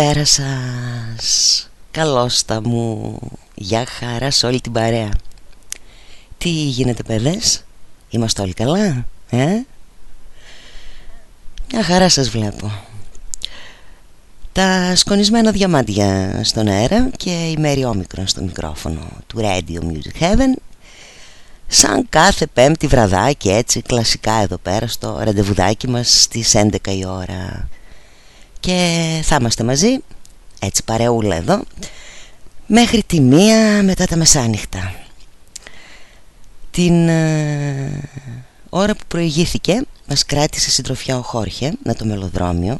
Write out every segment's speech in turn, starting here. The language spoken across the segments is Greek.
Καλησπέρα σας. Καλώς τα μου. Γεια χαρά σε όλη την παρέα. Τι γίνεται παιδες; Είμαστε όλοι καλά ε; Μια χαρά σας βλέπω. Τα σκονισμένα διαμάντια στον αέρα Και η Μέρη Όμικρον στο μικρόφωνο Του Radio Music Heaven. Σαν κάθε πέμπτη βραδάκι έτσι κλασικά εδώ πέρα στο ραντεβουδάκι μας στις 11 η ώρα και θα είμαστε μαζί έτσι παρεούλα εδώ μέχρι τη μία μετά τα μεσάνυχτα. Την ε, ώρα που προηγήθηκε μας κράτησε συντροφιά ο Χόρχε με το μελοδρόμιο.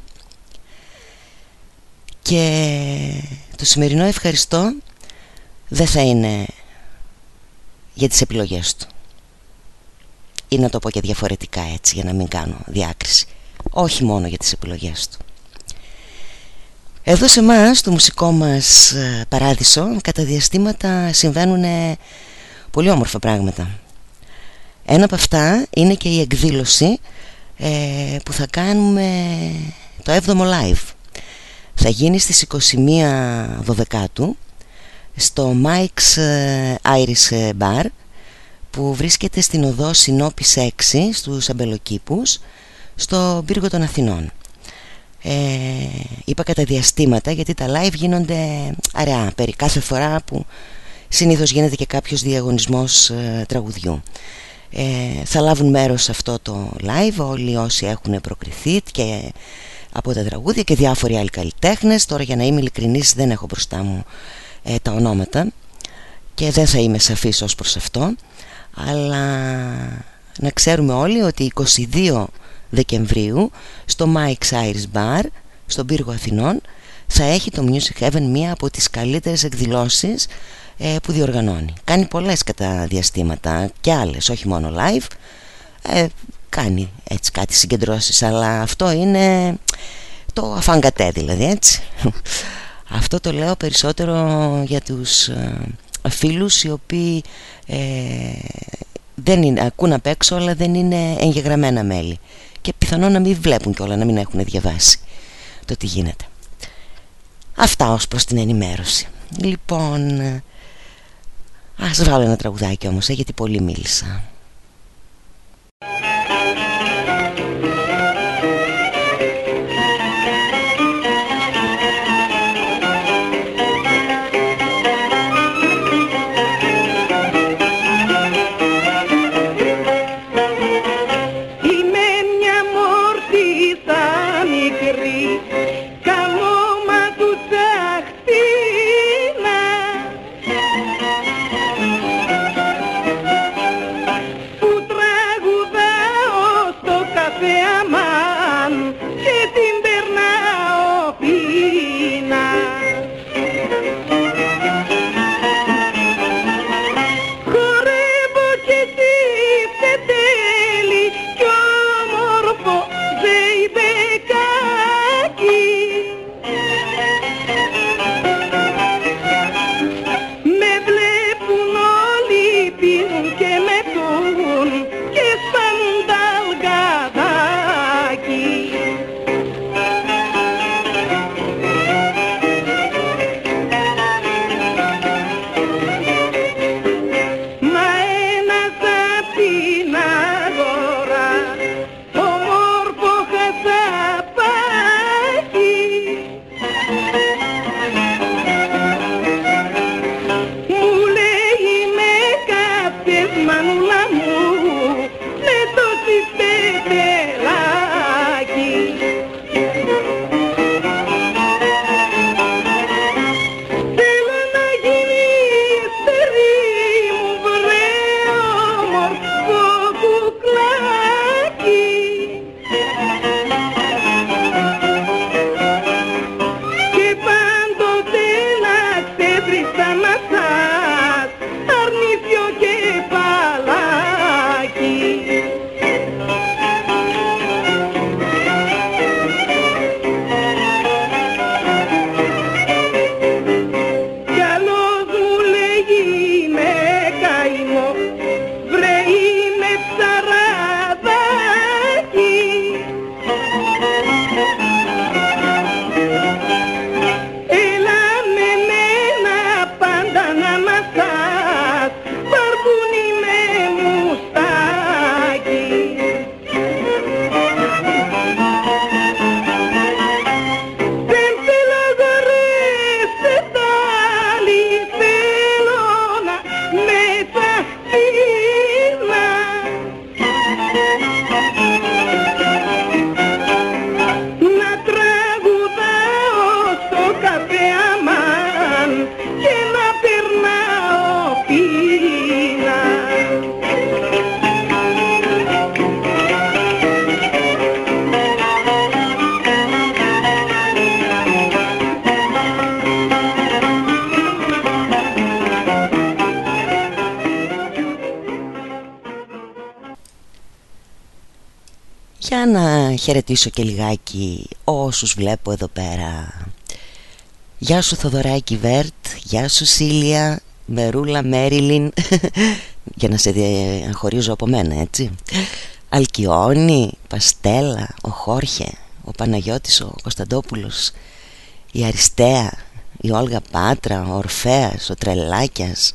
Και το σημερινό ευχαριστώ δεν θα είναι για τις επιλογές του. Ή να το πω και διαφορετικά έτσι για να μην κάνω διάκριση. Όχι μόνο για τις επιλογές του εδώ σε εμά, το μουσικό μας ε, παράδεισο, κατά διαστήματα συμβαίνουν πολύ όμορφα πράγματα. Ένα από αυτά είναι και η εκδήλωση ε, που θα κάνουμε το 7ο live. Θα γίνει στις 21 Δωδεκάτου στο Mike's ε, Iris Bar που βρίσκεται στην οδό Συνόπης 6 στους Αμπελοκήπους στο πύργο των Αθηνών ε, είπα κατά διαστήματα γιατί τα live γίνονται αραιά περί κάθε φορά που συνήθως γίνεται και κάποιος διαγωνισμός ε, τραγουδιού ε, θα λάβουν μέρος σε αυτό το live όλοι όσοι έχουν προκριθεί και από τα τραγούδια και διάφοροι άλλοι καλλιτέχνες. τώρα για να είμαι ειλικρινής δεν έχω μπροστά μου ε, τα ονόματα και δεν θα είμαι σαφής ως προς αυτό αλλά να ξέρουμε όλοι ότι 22 Δεκεμβρίου στο Mike's Iris Bar στον πύργο Αθηνών θα έχει το Music Heaven μία από τις καλύτερες εκδηλώσεις ε, που διοργανώνει. Κάνει πολλές κατά διαστήματα και άλλες, όχι μόνο live. Ε, κάνει έτσι κάτι συγκεντρώσεις, αλλά αυτό είναι το αφαγκατέ δηλαδή έτσι. Αυτό το λέω περισσότερο για τους ε, φίλους οι οποίοι ε, δεν είναι, ακούν απ' έξω αλλά δεν είναι εγγεγραμμένα μέλη και πιθανόν να μην βλέπουν κιόλα, να μην έχουν διαβάσει το τι γίνεται. Αυτά ως προς την ενημέρωση. Λοιπόν, ας βάλω ένα τραγουδάκι όμως, ε, γιατί πολύ μίλησα. Χαιρετήσω και λιγάκι όσους βλέπω εδώ πέρα. Γεια σου Θοδωράκη Βέρτ, γεια σου Σίλια, Μερούλα, Μέριλιν. Για να σε χωρίζω από μένα έτσι. Αλκιόνι, Παστέλα, ο Χόρχε, ο Παναγιώτης, ο Κωνσταντόπουλος Η Αριστέα, η Όλγα Πάτρα, ο Ορφέας, ο Τρελάκιας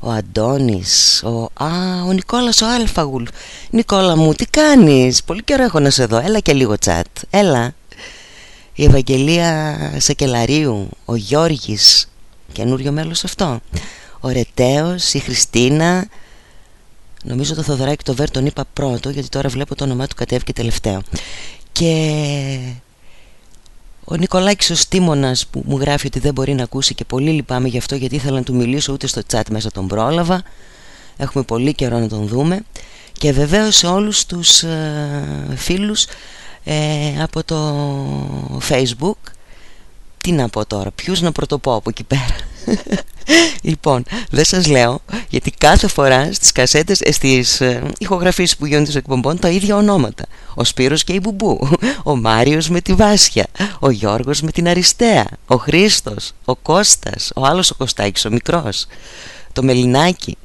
ο Αντώνης, ο... Α, ο Νικόλας ο Αλφαγουλ. Νικόλα μου, τι κάνεις, πολύ καιρό έχω να σε δω, έλα και λίγο τσάτ, έλα. Η Ευαγγελία Σακελαρίου, ο Γιώργης, καινούριο μέλος αυτό. Ο Ρετέος, η Χριστίνα. Νομίζω το Θοδωράκι το Βέρ τον είπα πρώτο γιατί τώρα βλέπω το όνομά του κατέβηκε τελευταίο. Και ο Νικολάκης ο Στίμωνας που μου γράφει ότι δεν μπορεί να ακούσει και πολύ λυπάμαι γι' αυτό γιατί ήθελα να του μιλήσω ούτε στο chat μέσα τον πρόλαβα. Έχουμε πολύ καιρό να τον δούμε. Και βεβαίως σε όλους τους ε, φίλους ε, από το facebook. Τι να πω τώρα, ποιους να πρωτοπώ από εκεί πέρα Λοιπόν, δεν σας λέω γιατί κάθε φορά στις κασέτες, ε, στις ε, ηχογραφίες που γίνονται στους εκπομπών τα ίδια ονόματα. Ο Σπύρος και η Μπουμπού, ο Μάριος με τη Βάσια, ο Γιώργος με την Αριστεία, ο Χρήστος, ο Κώστας, ο άλλος ο Κωστάκης, ο μικρός, το Μελινάκι.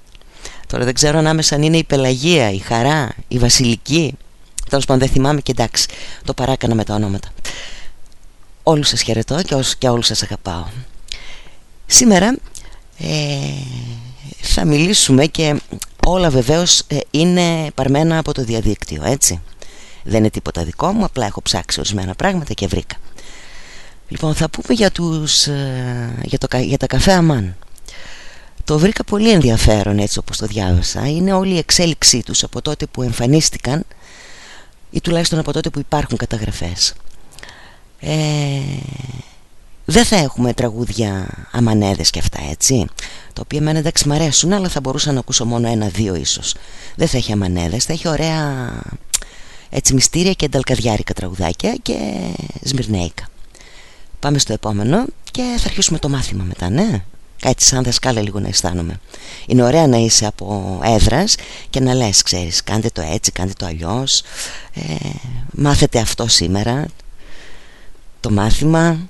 Τώρα δεν ξέρω ανάμεσα αν είναι η Πελαγία, η Χαρά, η Βασιλική. Τέλος πάντων δεν θυμάμαι και εντάξει, το παράκανα με τα ονόματα. Όλους σας χαιρετώ και, και όλους σας αγαπάω. Σήμερα ε, θα μιλήσουμε και όλα βεβαίως ε, είναι παρμένα από το διαδίκτυο έτσι. Δεν είναι τίποτα δικό μου απλά έχω ψάξει ορισμένα πράγματα και βρήκα. Λοιπόν θα πούμε για, τους, ε, για, το, για τα καφέ αμάν. Το βρήκα πολύ ενδιαφέρον έτσι όπως το διάβασα. Είναι όλη η εξέλιξή τους από τότε που εμφανίστηκαν ή τουλάχιστον από τότε που υπάρχουν καταγραφές. Ε, δεν θα έχουμε τραγούδια αμανέδες και αυτά έτσι. Τα οποία εμένα εντάξει μ' αρέσουν αλλά θα μπορούσα να ακούσω μόνο ένα-δύο ίσως. Δεν θα έχει αμανέδες, θα έχει ωραία έτσι μυστήρια και ενταλκαδιάρικα τραγουδάκια και σμυρνέικα. Πάμε στο επόμενο και θα αρχίσουμε το μάθημα μετά ναι. Κάτι σαν δασκάλα λίγο να αισθάνομαι. Είναι ωραία να είσαι από έδρας και να λες ξέρεις Κάντε το έτσι, κάντε το αλλιώς ε, Μάθετε αυτό σήμερα Το μάθημα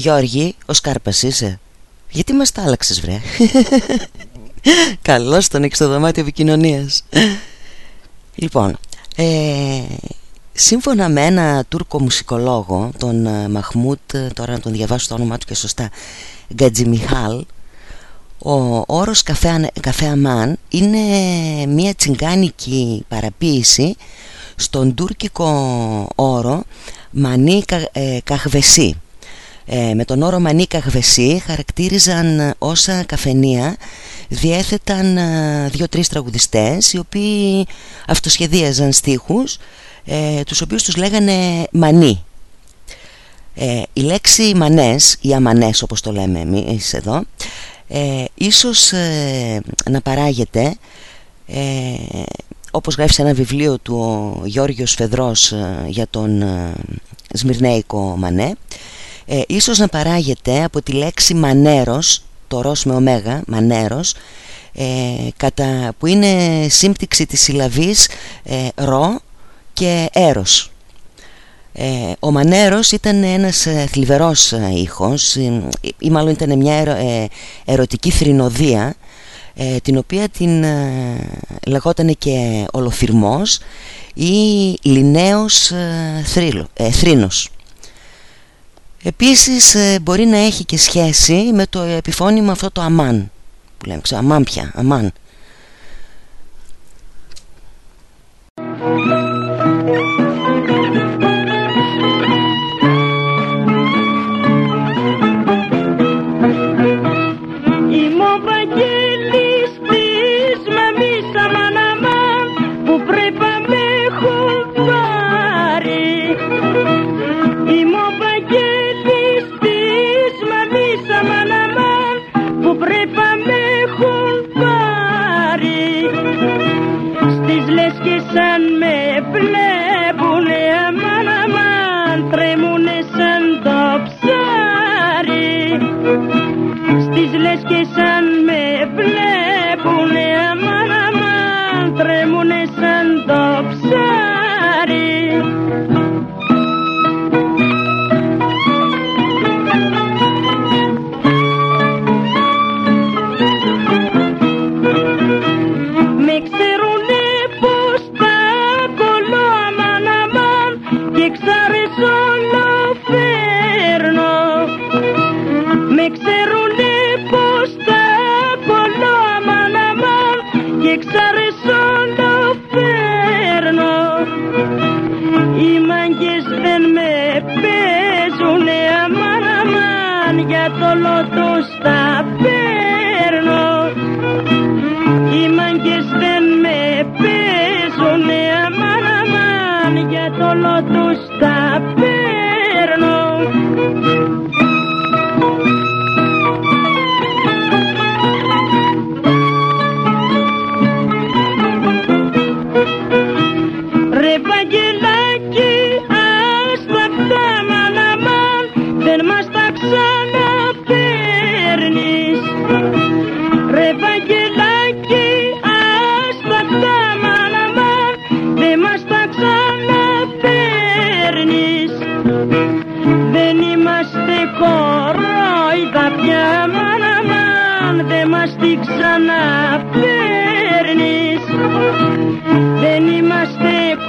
Γιώργη, ο Σκάρπας είσαι; Γιατί μας τα άλλαξες βρε; Καλώς τον έχεις στο δωμάτιο επικοινωνίας Λοιπόν ε, Σύμφωνα με ένα Τούρκο μουσικολόγο Τον ε, Μαχμούτ Τώρα να τον διαβάσω το όνομά του και σωστά Γκατζιμιχάλ Ο όρος καφέ, καφέ αμάν είναι μια τσιγκάνικη παραποίηση στον τουρκικό όρο μανί ε, καχβεσί. Ε, με τον όρο μανί καχβεσί χαρακτήριζαν όσα καφενεία διέθεταν ε, δύο-τρεις τραγουδιστές οι οποίοι αυτοσχεδίαζαν στίχους ε, τους οποίους τους λέγανε μανί. Ε, η λέξη μανές ή αμανές όπως το λέμε εμείς εδώ ε, ίσως ε, να παράγεται ε, όπως γράφει σε ένα βιβλίο του ο Γιώργος Φεδρός ε, για τον ε, Σμυρνέικο Μανέ ε, ίσως να παράγεται από τη λέξη μανέρος το ρος με ωμέγα, μανέρος κατά, που είναι σύμπτυξη της συλλαβής ρο και έρος ε, ο Μανέρος ήταν ένας ε, θλιβερός ε, ήχος ή μάλλον ήταν μια ερωτική θρηνοδία την οποία την λεγόταν και ολοφυρμός ή λινέος θρήνος. Επίσης μπορεί να έχει και σχέση με το επιφώνημα αυτό το αμάν που λέμε, ξέρω, αμάν πια, αμάν.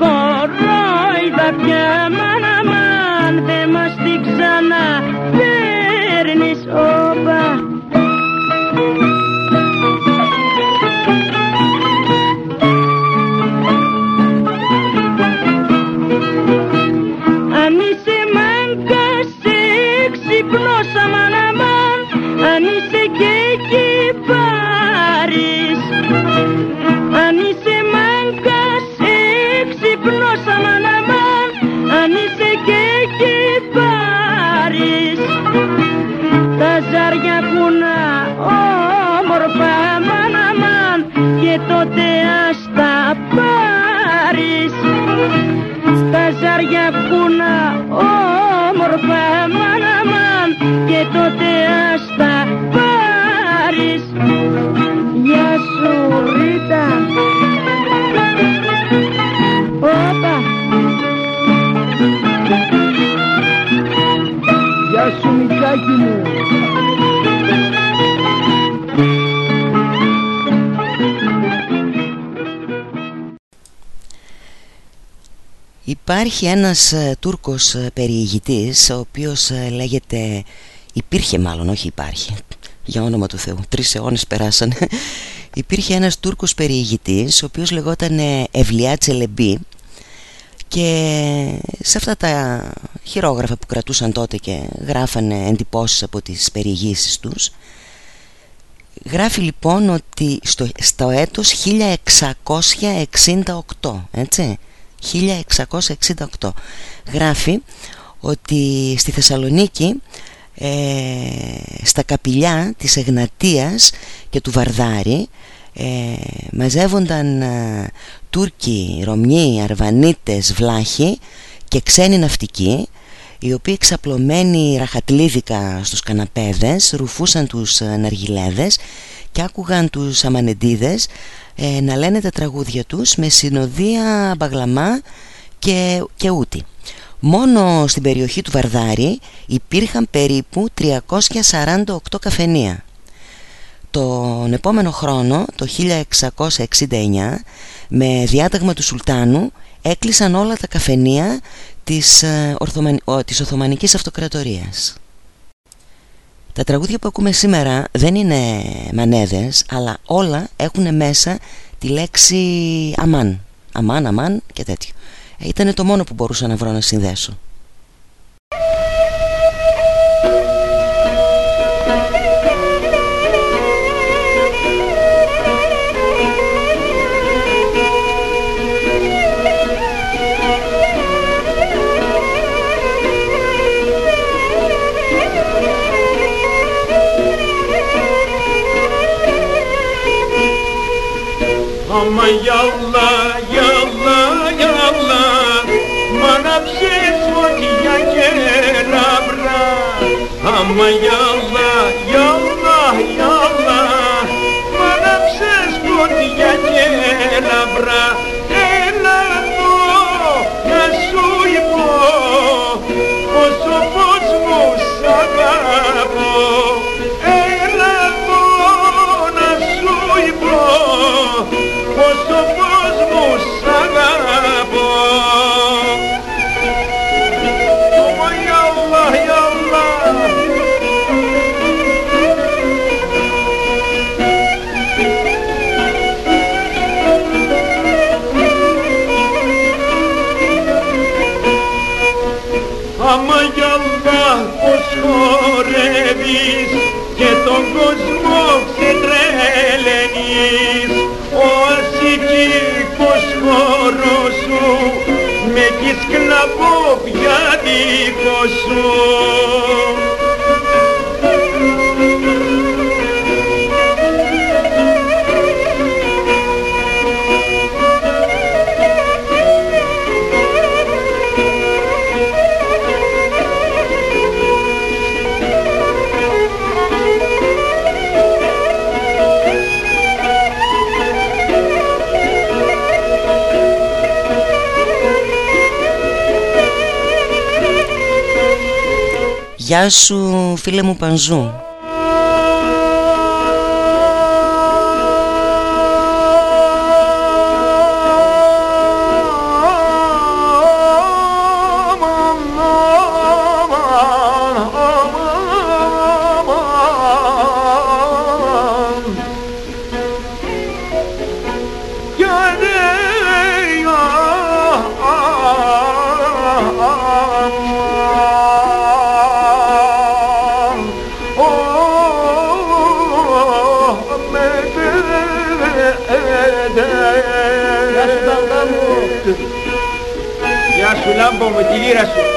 κορόιδα πια μαν αμάν δεν μας την ξαναφέρνεις όπα. Υπάρχει ένας ε, Τούρκος ε, περιηγητής ο οποίος ε, λέγεται υπήρχε μάλλον όχι υπάρχει για όνομα του Θεού, τρεις αιώνες περάσανε. Υπήρχε ένας Τούρκος περιηγητής ο οποίος λεγόταν Ευλιά Τσελεμπή και σε αυτά τα χειρόγραφα που κρατούσαν τότε και γράφανε εντυπώσεις από τις περιηγήσεις τους γράφει λοιπόν ότι στο, στο έτος 1668 έτσι 1668 γράφει ότι στη Θεσσαλονίκη ε, στα καπηλιά της Εγνατίας και του Βαρδάρη ε, μαζεύονταν ε, Τούρκοι, Ρωμιοί, Αρβανίτες, Βλάχοι και ξένοι ναυτικοί οι οποίοι εξαπλωμένοι ραχατλίδικα στους καναπέδες ρουφούσαν τους ε, ναργιλέδες και άκουγαν τους αμανεντίδες ε, να λένε τα τραγούδια τους με συνοδεία μπαγλαμά και, και ούτη. Μόνο στην περιοχή του Βαρδάρη υπήρχαν περίπου 348 καφενεία. Τον επόμενο χρόνο, το 1669, με διάταγμα του Σουλτάνου έκλεισαν όλα τα καφενεία της, ε, της Οθωμανικής Αυτοκρατορίας. Τα τραγούδια που ακούμε σήμερα δεν είναι μανέδες, αλλά όλα έχουν μέσα τη λέξη αμάν. Αμάν, αμάν και τέτοιο. Ε, Ήταν το μόνο που μπορούσα να βρω να συνδέσω. Αμα για Λάλα Λάλα Λάλα, μα να πιες όλη. Αμα για χορεύεις και τον κόσμο ξετρελαίνεις ο ασηκικός χώρος σου με τη σκλαβό πιάτικο σου Γεια σου φίλε μου Πανζού με τη λύρα σου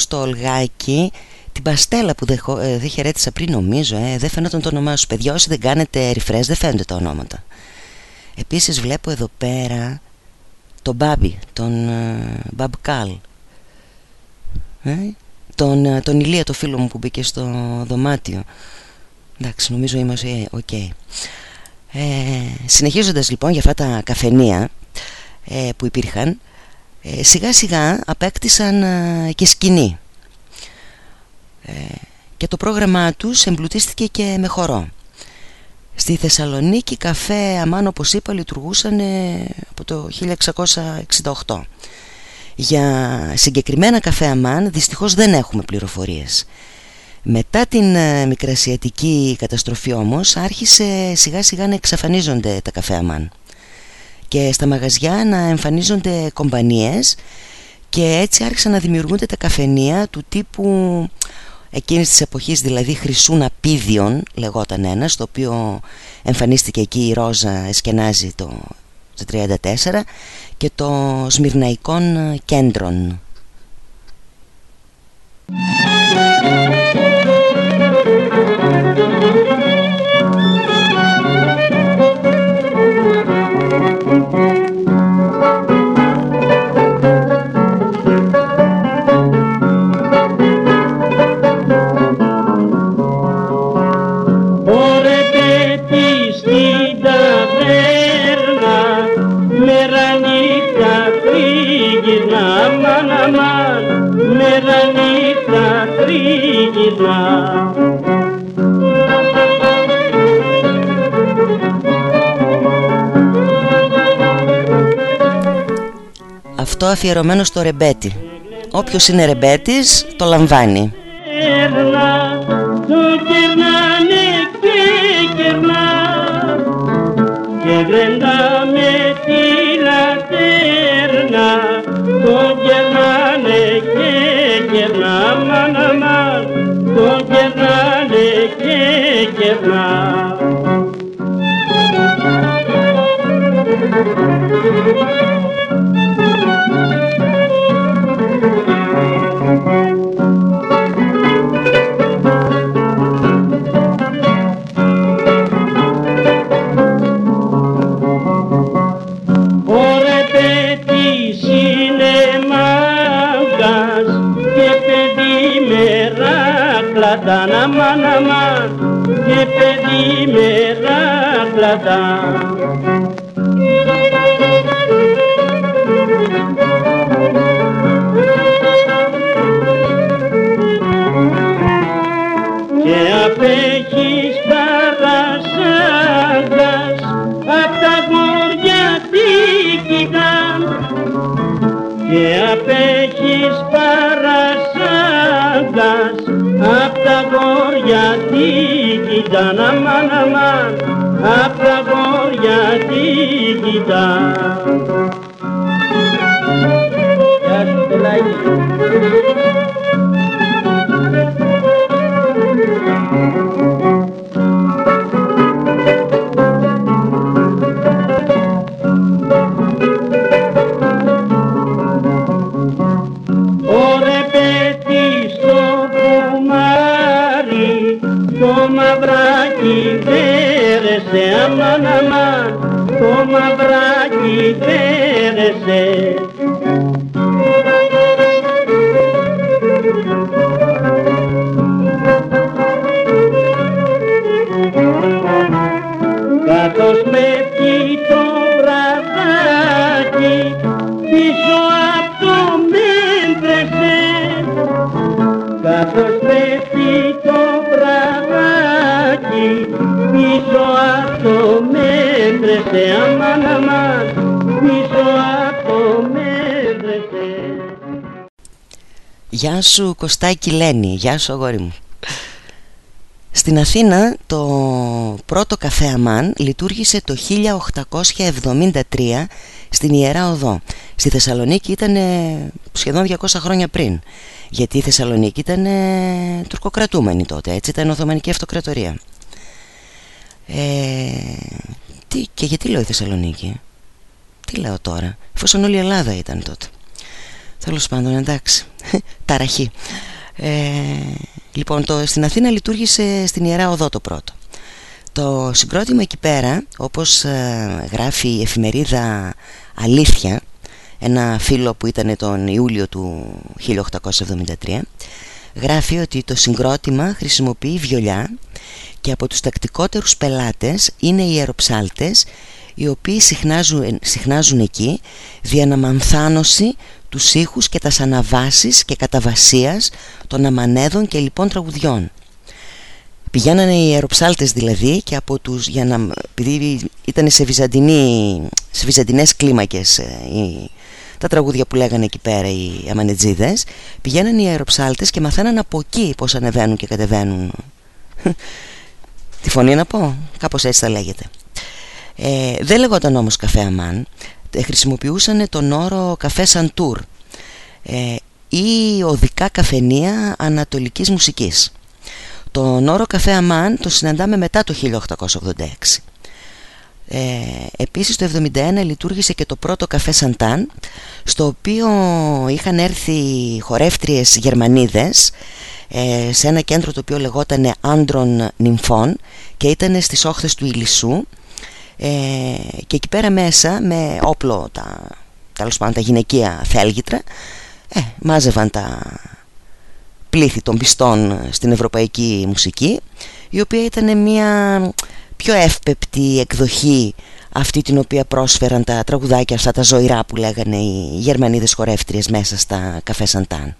στο Ολγάκι Την παστέλα που δεν, χω- ε, δεν χαιρέτησα πριν νομίζω ε, Δεν φαίνονταν το όνομά σου. Παιδιά όσοι δεν κάνετε refresh δεν φαίνονται τα ονόματα. Επίσης βλέπω εδώ πέρα Τον Μπάμπι Τον ε, Μπαμπ Καλ. Ε, τον, ε, τον Ηλία το φίλο μου που μπήκε στο δωμάτιο. Εντάξει, νομίζω είμαστε οκ. Ε, συνεχίζοντας λοιπόν για αυτά τα καφενεία ε, που υπήρχαν, ε, σιγά σιγά απέκτησαν ε, και σκηνή. Ε, και το πρόγραμμά τους εμπλουτίστηκε και με χορό. Στη Θεσσαλονίκη καφέ αμάν όπως είπα λειτουργούσαν από το 1668. Για συγκεκριμένα καφέ αμάν δυστυχώς δεν έχουμε πληροφορίες. Μετά την ε, μικρασιατική καταστροφή όμως άρχισε σιγά σιγά να εξαφανίζονται τα καφέ αμάν και στα μαγαζιά να εμφανίζονται κομπανίες και έτσι άρχισαν να δημιουργούνται τα καφενεία του τύπου εκείνης της εποχής δηλαδή χρυσού ναπίδιων λεγόταν ένας το οποίο εμφανίστηκε εκεί η Ρόζα Εσκενάζη το 1934 και το Σμυρναϊκών Κέντρων Αυτό αφιερωμένο στο ρεμπέτι Όποιος είναι ρεμπέτης το λαμβάνει. Και με τη λατέρνα το κερνάνε και κερνά μάνα μας. Το κερνάνε και κερνά μεράκλατα και απέχεις παρασάγας απ' τα γόρια τι κοιτάν και απέχεις παρασάγας απ' τα γόρια τι κοιτάν αμάν αμάν down. Γεια σου Κωστάκη Λένη, γεια σου αγόρι μου στην Αθήνα το πρώτο καφέ Αμάν λειτουργήσε το 1873 στην Ιερά Οδό. Στη Θεσσαλονίκη ήταν σχεδόν 200 χρόνια πριν. Γιατί η Θεσσαλονίκη ήταν τουρκοκρατούμενη τότε, έτσι ήταν Οθωμανική Αυτοκρατορία. Ε, τι, και γιατί λέω η Θεσσαλονίκη; Τι λέω τώρα Εφόσον όλη η Ελλάδα ήταν τότε Τέλος πάντων εντάξει. Ταραχή. Ε, Λοιπόν το, στην Αθήνα λειτουργήσε στην Ιερά Οδό το πρώτο. Το συγκρότημα εκεί πέρα Όπως ε, γράφει η εφημερίδα Αλήθεια Ένα φίλο που ήταν τον Ιούλιο του 1873 γράφει ότι το συγκρότημα χρησιμοποιεί βιολιά και από τους τακτικότερους πελάτες είναι οι αεροψάλτες οι οποίοι συχνάζουν, συχνάζουν εκεί διαναμανθάνωση τους ήχους και τα αναβάσεις και καταβασίας των αμανέδων και λοιπόν τραγουδιών. Πηγαίνανε οι αεροψάλτες δηλαδή και από τους, για να, επειδή ήταν σε, βυζαντινή, σε βυζαντινές κλίμακες ε, οι, τα τραγούδια που λέγανε εκεί πέρα οι αμανετζίδες πηγαίνανε οι αεροψάλτες και μαθαίναν από εκεί πως ανεβαίνουν και κατεβαίνουν. Τη φωνή να πω; Κάπως έτσι θα λέγεται. Ε, δεν λεγόταν όμως καφέ αμάν. ε, χρησιμοποιούσαν τον όρο καφέ σαντούρ ε, ή οδικά καφενεία ανατολικής μουσικής. Τον όρο καφέ αμάν το συναντάμε μετά το 1886 ε, επίσης το 1971 λειτουργήσε και το πρώτο καφέ Σαντάν στο οποίο είχαν έρθει χορεύτριες Γερμανίδες ε, σε ένα κέντρο το οποίο λεγόταν Άντρων Νυμφών και ήταν στις όχθες του Ηλισσού ε, και εκεί πέρα μέσα με όπλο τα, τέλος πάντων, τα γυναικεία θέλγητρα ε, μάζευαν τα πλήθη των πιστών στην ευρωπαϊκή μουσική η οποία ήταν μια πιο εύπεπτη εκδοχή αυτή την οποία πρόσφεραν τα τραγουδάκια αυτά τα ζωηρά που λέγανε οι γερμανίδες χορεύτριες μέσα στα καφέ Σαντάν.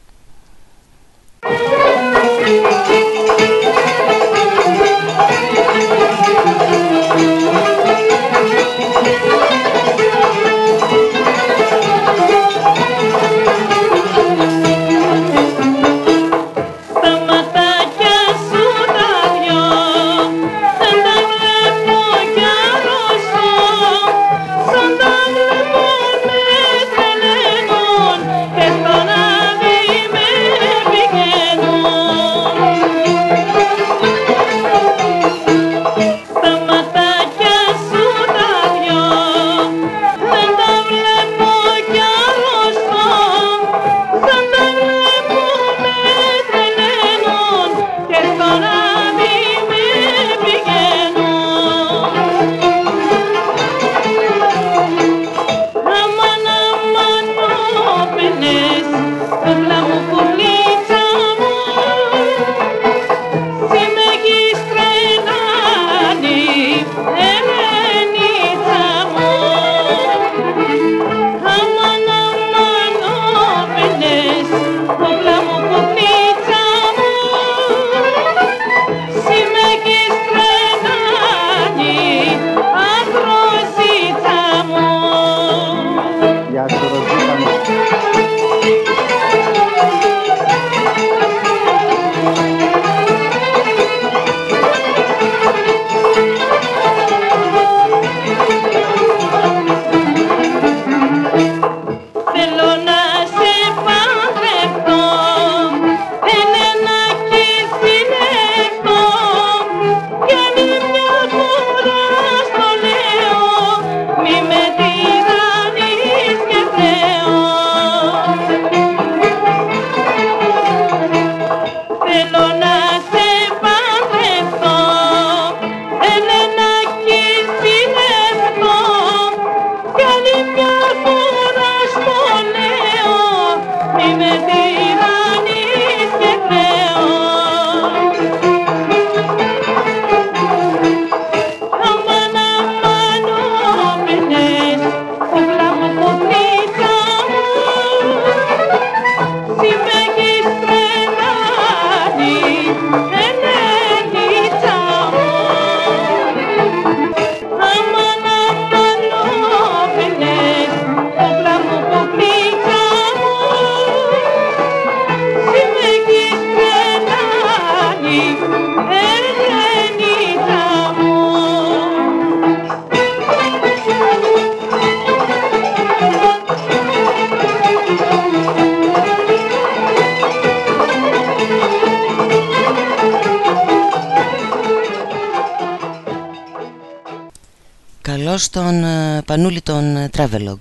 Στον ε, πανούλι των ε, Travelog.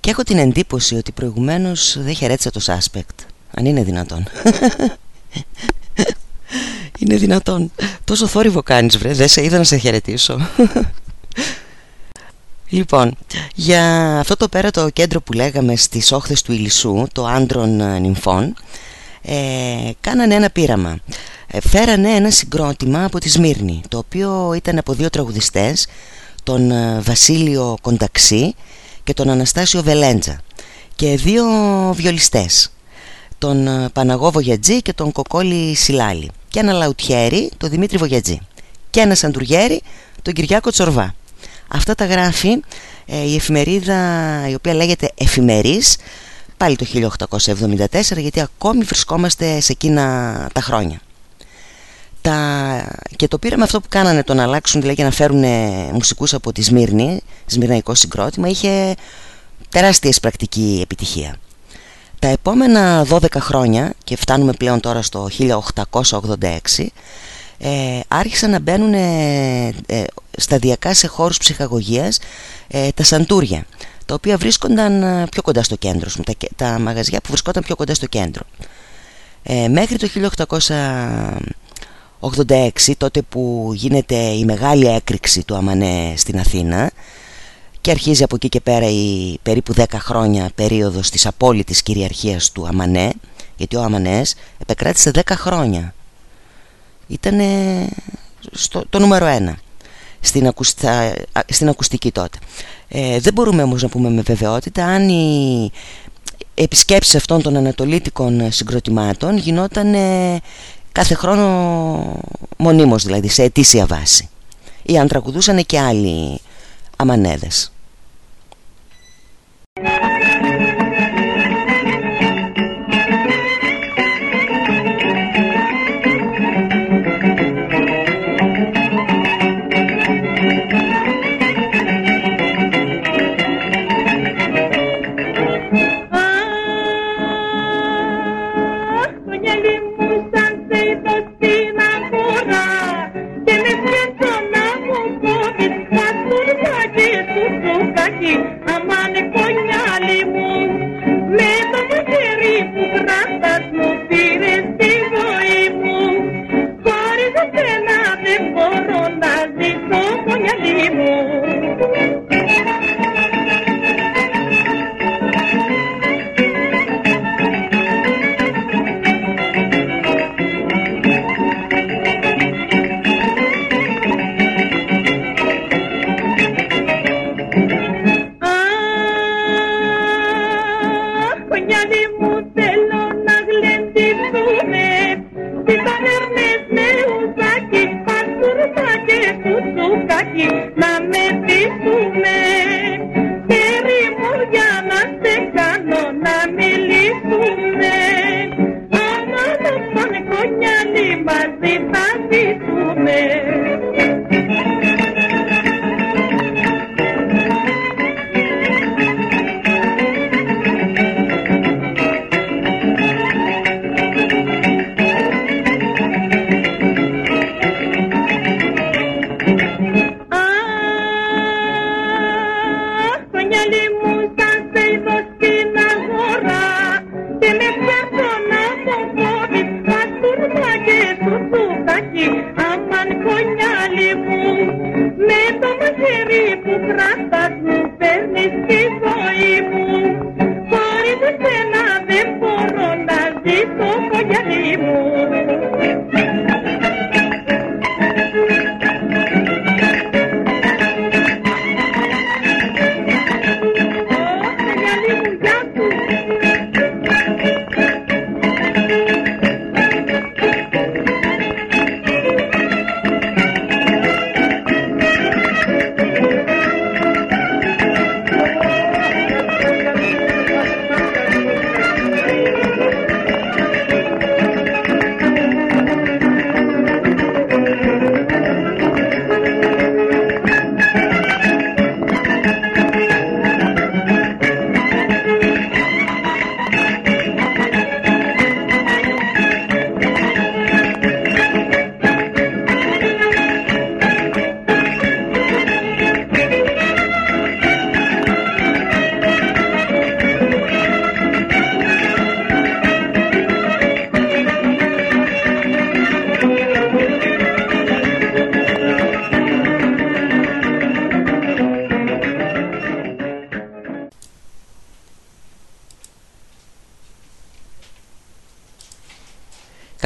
Και έχω την εντύπωση ότι προηγουμένως δεν χαιρέτησα το suspect αν είναι δυνατόν. Είναι δυνατόν. Τόσο θόρυβο κάνεις βρε. Δεν σε είδα να σε χαιρετήσω. Λοιπόν, για αυτό το πέρα το κέντρο που λέγαμε στις όχθες του Ηλισσού, το άντρων ε, νυμφών ε, κάνανε ένα πείραμα. Ε, φέρανε ένα συγκρότημα από τη Σμύρνη το οποίο ήταν από δύο τραγουδιστές τον ε, Βασίλειο Κονταξή και τον Αναστάσιο Βελέντζα. Και δύο βιολιστές τον ε, Παναγό Βογιατζή και τον Κοκόλη Σιλάλη. Και ένα λαουτιέρι, τον Δημήτρη Βογιατζή. Και ένα σαντουριέρι, τον Κυριάκο Τσορβά. Αυτά τα γράφει η εφημερίδα η οποία λέγεται Εφημερής πάλι το 1874 γιατί ακόμη βρισκόμαστε σε εκείνα τα χρόνια τα... και το πήραμε αυτό που κάνανε το να αλλάξουν δηλαδή να φέρουν μουσικούς από τη Σμύρνη Σμυρναϊκό συγκρότημα είχε τεράστια πρακτική επιτυχία. Τα επόμενα 12 χρόνια και φτάνουμε πλέον τώρα στο 1886 ε, άρχισαν να μπαίνουν ε, ε, σταδιακά σε χώρους ψυχαγωγίας ε, τα σαντούρια τα οποία βρίσκονταν ε, πιο κοντά στο κέντρο τα, τα μαγαζιά που βρισκόταν πιο κοντά στο κέντρο. Ε, μέχρι το 1886 τότε που γίνεται η μεγάλη έκρηξη του Αμανέ στην Αθήνα και αρχίζει από εκεί και πέρα η περίπου 10 χρόνια περίοδος της απόλυτης κυριαρχίας του Αμανέ γιατί ο Αμανές επεκράτησε 10 χρόνια. Ήταν το νούμερο ένα στην, στην ακουστική τότε. Ε, δεν μπορούμε όμως να πούμε με βεβαιότητα αν οι επισκέψεις αυτών των ανατολίτικων συγκροτημάτων γινόταν κάθε χρόνο μονίμως δηλαδή σε αιτήσια βάση ή αν τραγουδούσαν και άλλοι αμανέδες.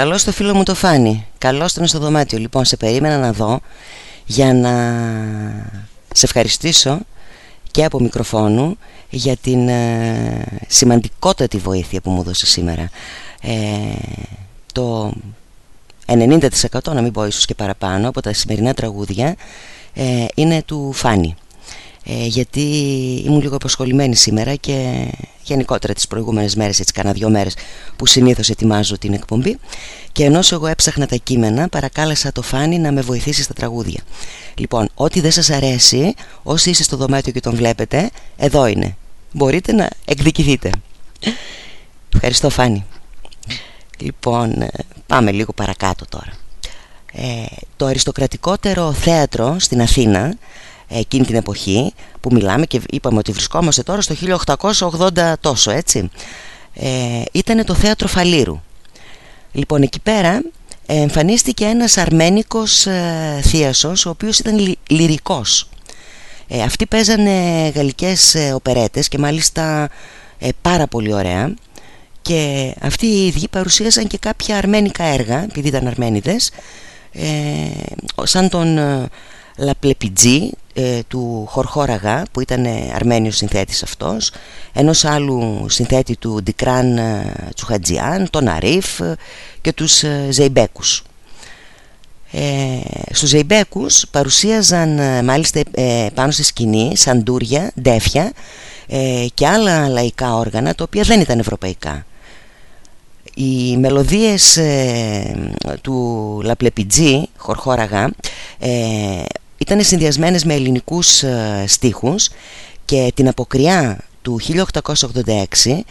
Καλώ το φίλο μου το φάνη. Καλώ τον στο δωμάτιο. Λοιπόν, σε περίμενα να δω για να σε ευχαριστήσω και από μικροφόνου για την ε, σημαντικότατη βοήθεια που μου δώσε σήμερα. Ε, το 90% να μην πω ίσως και παραπάνω από τα σημερινά τραγούδια ε, είναι του Φάνη ε, γιατί ήμουν λίγο απασχολημένη σήμερα και γενικότερα τις προηγούμενες μέρες, έτσι κάνα δύο μέρες που συνήθως ετοιμάζω την εκπομπή. Και ενώ εγώ έψαχνα τα κείμενα παρακάλεσα το Φάνη να με βοηθήσει στα τραγούδια. Λοιπόν ό,τι δεν σας αρέσει όσοι είστε στο δωμάτιο και τον βλέπετε εδώ είναι. Μπορείτε να εκδικηθείτε. Ευχαριστώ Φάνη. Λοιπόν ε, πάμε λίγο παρακάτω τώρα. Ε, το αριστοκρατικότερο θέατρο στην Αθήνα εκείνη την εποχή που μιλάμε και είπαμε ότι βρισκόμαστε τώρα στο 1880 τόσο έτσι ε, ήταν το θέατρο Φαλήρου. Λοιπόν εκεί πέρα εμφανίστηκε ένας αρμένικος ε, θίασος ο οποίος ήταν λυρικός. Ε, αυτοί παίζανε γαλλικές ε, οπερέτες και μάλιστα ε, πάρα πολύ ωραία. Και αυτοί οι ίδιοι παρουσίασαν και κάποια αρμένικα έργα επειδή ήταν αρμένιδες ε, σαν τον Λαπλεπιτζή ε, του Χορχόραγα που ήταν ε, αρμένιος συνθέτης αυτός ενός άλλου συνθέτη του Ντικράν ε, Τσουχατζιάν, τον Αρίφ ε, και τους Ζεϊμπέκους. Ε, στους Ζεϊμπέκους παρουσίαζαν μάλιστα πάνω στη σκηνή σαντούρια, ντέφια και άλλα λαϊκά όργανα τα οποία δεν ήταν ευρωπαϊκά. Οι μελωδίες του Λαπλεπιτζή Χορχόραγα ήταν συνδυασμένες με ελληνικούς ε, στίχους και την αποκριά του 1886 ε,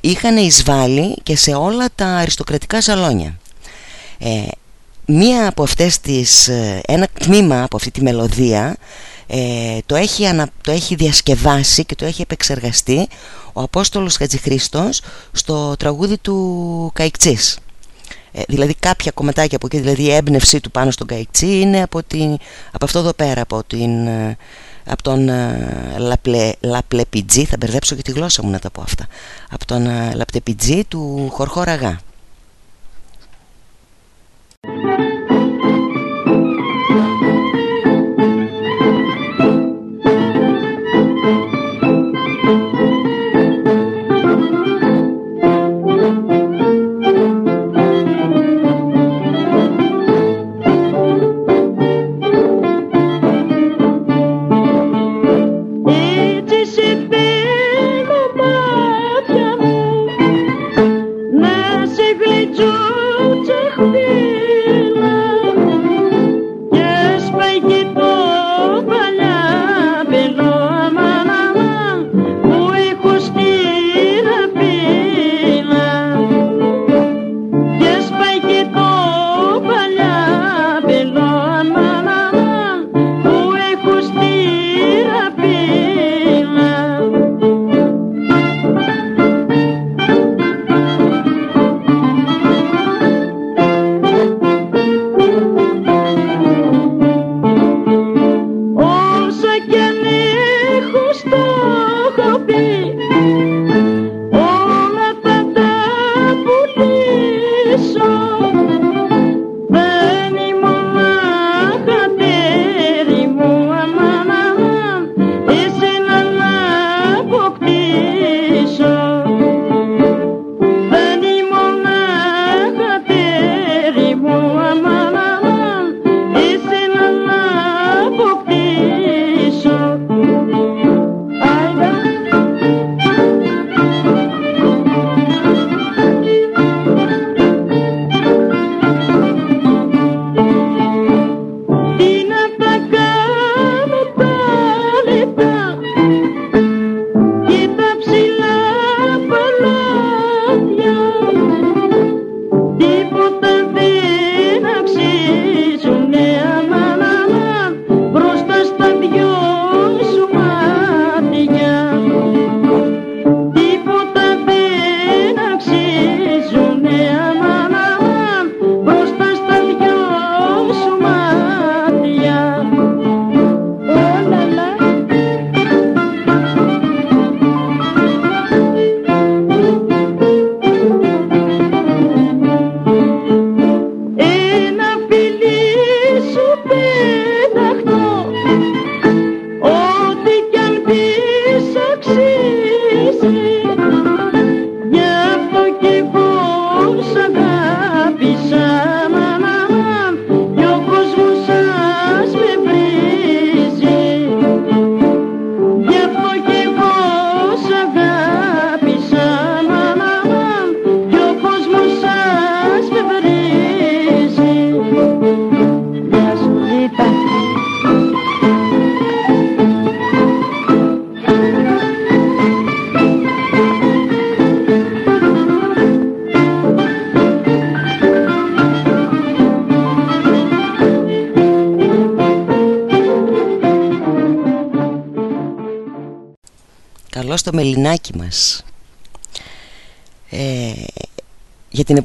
είχαν εισβάλει και σε όλα τα αριστοκρατικά σαλόνια. Ε, μία από αυτές τις, ε, ένα τμήμα από αυτή τη μελωδία το, έχει το έχει διασκευάσει και το έχει επεξεργαστεί ο Απόστολος Χατζηχρήστος στο τραγούδι του Καϊκτσής. Ε, δηλαδή κάποια κομματάκια από εκεί, δηλαδή η έμπνευσή του πάνω στον Καϊτσί είναι από, την, από αυτό εδώ πέρα, από, την, ε, από τον ε, Λαπλε, Λαπλεπιτζή, θα μπερδέψω και τη γλώσσα μου να τα πω αυτά, από τον Λαπτεπιτζή του Χορχόραγά.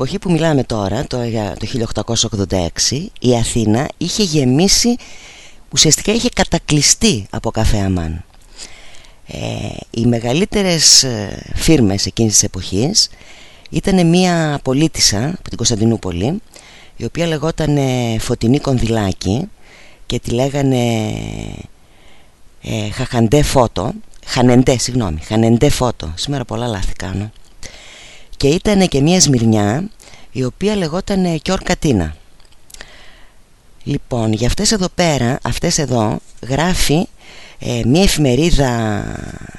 Εποχή που μιλάμε τώρα, το, το 1886 Η Αθήνα είχε γεμίσει, ουσιαστικά είχε κατακλειστεί από καφέ αμάν. Ε, Οι μεγαλύτερες ε, φίρμες εκείνης της εποχής Ήταν μια πολίτησα από την Κωνσταντινούπολη Η οποία λεγόταν Φωτεινή Κονδυλάκη Και τη λέγανε ε, Χαχαντέ Φώτο Χανεντέ, συγγνώμη, Χανεντέ Φώτο. Σήμερα πολλά λάθη κάνω Και ήταν και μια Σμυρνιά Η οποία λεγόταν Κιόρ Κατίνα. Λοιπόν, για αυτές εδώ πέρα Αυτές εδώ γράφει ε, Μια εφημερίδα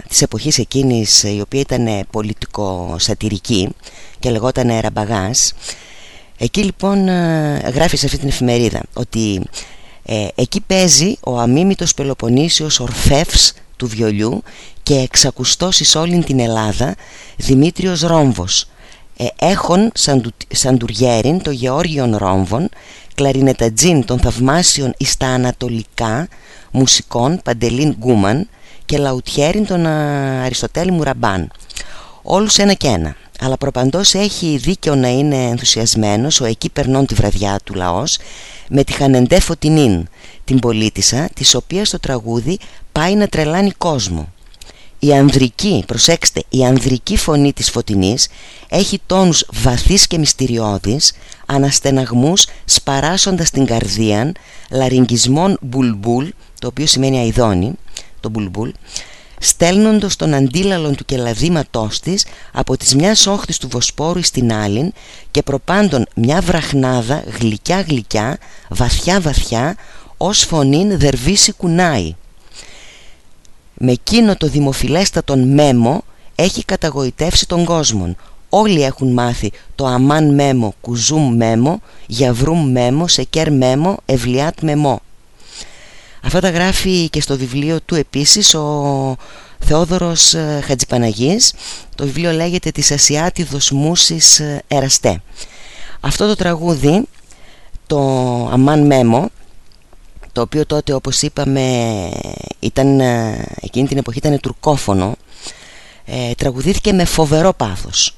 Της εποχής εκείνης Η οποία ήταν πολιτικο-σατυρική Και λεγόταν Ραμπαγάς. Εκεί λοιπόν ε, γράφει σε αυτή την εφημερίδα Ότι ε, εκεί παίζει ο αμίμητος Πελοποννήσιος Ορφεύς του βιολιού και εξακουστός εις όλη την Ελλάδα Δημήτριος Ρόμβος. Ε, έχων σαντουριέριν το Γεώργιον Ρόμβων κλαρινετατζίν των θαυμάσιων εις τα ανατολικά μουσικών Παντελίν Γκούμαν και λαουτιέριν των Αριστοτέλη Μουραμπάν. Όλους ένα και ένα αλλά προπαντός έχει δίκαιο να είναι ενθουσιασμένος ο εκεί περνών τη βραδιά του λαός με τη Χανεντέ Φωτεινήν, την πολίτισσα, της οποίας το τραγούδι πάει να τρελάνει κόσμο. Η ανδρική, προσέξτε, η ανδρική φωνή της Φωτεινής έχει τόνους βαθείς και μυστηριώδεις, αναστεναγμούς σπαράσοντας την καρδία, λαριγκισμών μπουλμπούλ, το οποίο σημαίνει αηδόνι, το μπουλμπούλ, στέλνοντος τον αντίλαλον του κελαδήματός της από τις μιας όχθης του Βοσπόρου στην άλλην και προπάντων μια βραχνάδα γλυκιά γλυκιά, βαθιά βαθιά, ως φωνήν δερβίσει κουνάει. Με εκείνο το δημοφιλέστατον μέμο έχει καταγοητεύσει τον κόσμο. Όλοι έχουν μάθει το αμάν μέμο, κουζούμ μέμο, γιαβρούμ μέμο, σεκέρ μέμο, ευλιάτ μεμό. Αυτά τα γράφει και στο βιβλίο του επίσης ο Θεόδωρος ε, Χατζηπαναγής. Το βιβλίο λέγεται «Της Ασιάτιδος Μούσης ε, Εραστέ» Αυτό το τραγούδι, το Αμάν Μέμο το οποίο τότε όπως είπαμε ήταν, ε, εκείνη την εποχή ήταν τουρκόφωνο ε, τραγουδήθηκε με φοβερό πάθος.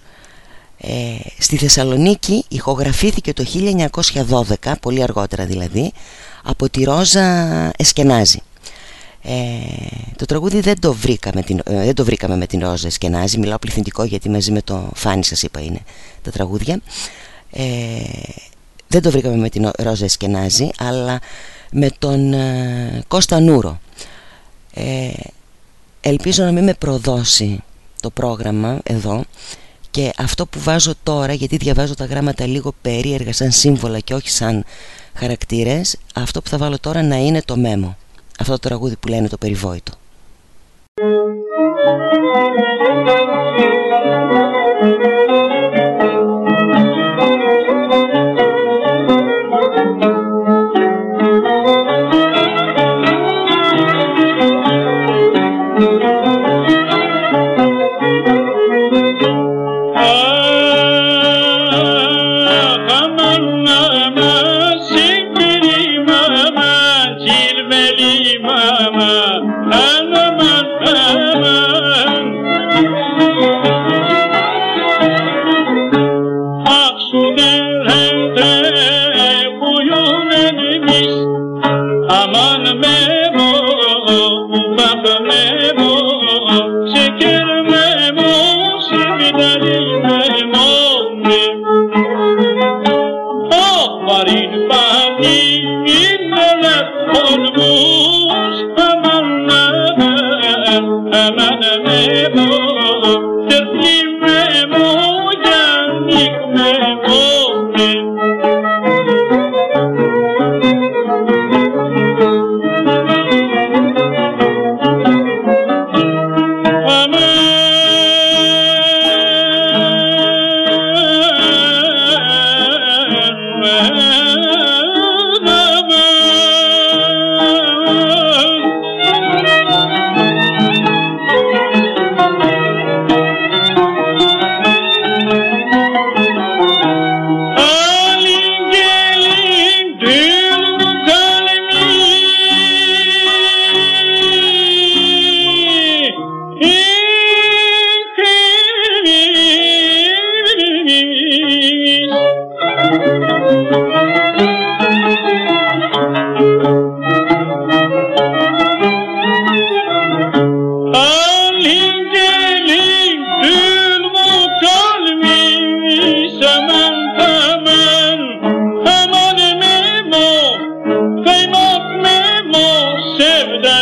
Ε, στη Θεσσαλονίκη ηχογραφήθηκε το 1912 πολύ αργότερα δηλαδή από τη Ρόζα Εσκενάζη. Ε, το τραγούδι δεν το, βρήκαμε την, ε, δεν το βρήκαμε με την Ρόζα Εσκενάζη. Μιλάω πληθυντικό γιατί μαζί με το Φάνη σας είπα είναι τα τραγούδια. Ε, δεν το βρήκαμε με την Ρόζα Εσκενάζη αλλά με τον ε, Κώστα Νούρο. Ε, ελπίζω να μην με προδώσει το πρόγραμμα εδώ. Και αυτό που βάζω τώρα γιατί διαβάζω τα γράμματα λίγο περίεργα σαν σύμβολα και όχι σαν χαρακτήρες αυτό που θα βάλω τώρα να είναι το μέμο. Αυτό το τραγούδι που λένε το περιβόητο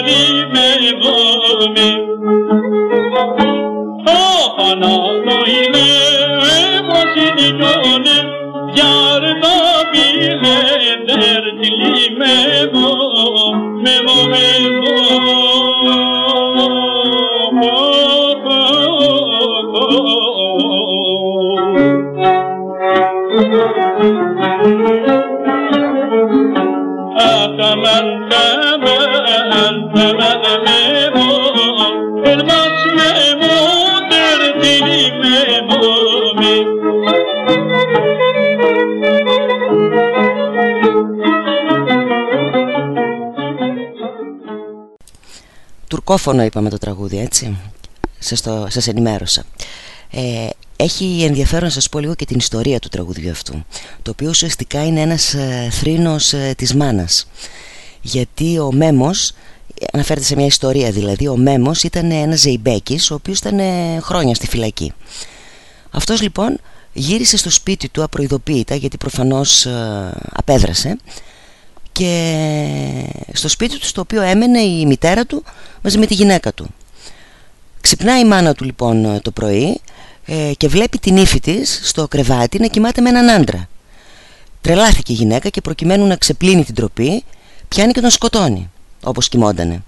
حلیم مومن آخانا τουρκόφωνο είπαμε το τραγούδι έτσι. Σας, το, σας ενημέρωσα. Ε, έχει ενδιαφέρον να σας πω λίγο και την ιστορία του τραγουδιού αυτού το οποίο ουσιαστικά είναι ένας ε, θρήνος ε, της μάνας. Γιατί ο Μέμος αναφέρεται σε μια ιστορία δηλαδή ο Μέμος ήταν ένας Ζεϊμπέκης ο οποίος ήταν ε, χρόνια στη φυλακή. Αυτός λοιπόν γύρισε στο σπίτι του απροειδοποίητα γιατί προφανώς ε, απέδρασε και στο σπίτι του στο οποίο έμενε η μητέρα του μαζί με τη γυναίκα του. Ξυπνάει η μάνα του λοιπόν το πρωί ε, και βλέπει την ύφη της στο κρεβάτι να κοιμάται με έναν άντρα. Τρελάθηκε η γυναίκα και προκειμένου να ξεπλύνει την τροπή πιάνει και τον σκοτώνει όπως κοιμόντανε.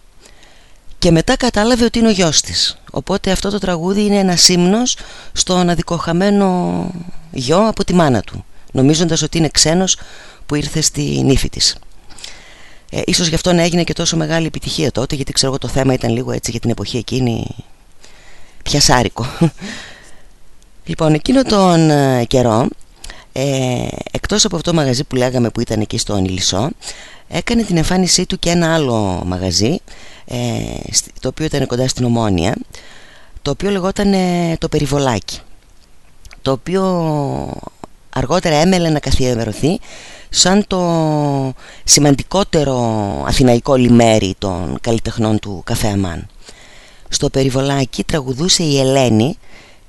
Και μετά κατάλαβε ότι είναι ο γιος της. Οπότε αυτό το τραγούδι είναι ένας ύμνος στον αδικοχαμένο γιο από τη μάνα του νομίζοντας ότι είναι ξένος που ήρθε στη νύφη της. Ε, ίσως γι' αυτό να έγινε και τόσο μεγάλη επιτυχία τότε γιατί ξέρω εγώ το θέμα ήταν λίγο έτσι για την εποχή εκείνη πιασάρικο. Λοιπόν εκείνο τον ε, καιρό ε, εκτός από αυτό το μαγαζί που λέγαμε που ήταν εκεί στο Νιλισσό έκανε την εμφάνισή του και ένα άλλο μαγαζί ε, το οποίο ήταν κοντά στην Ομόνια το οποίο λεγόταν το Περιβολάκι το οποίο αργότερα έμελε να καθιερωθεί σαν το σημαντικότερο αθηναϊκό λιμέρι των καλλιτεχνών του Καφέ Αμάν. Στο περιβολάκι τραγουδούσε η Ελένη,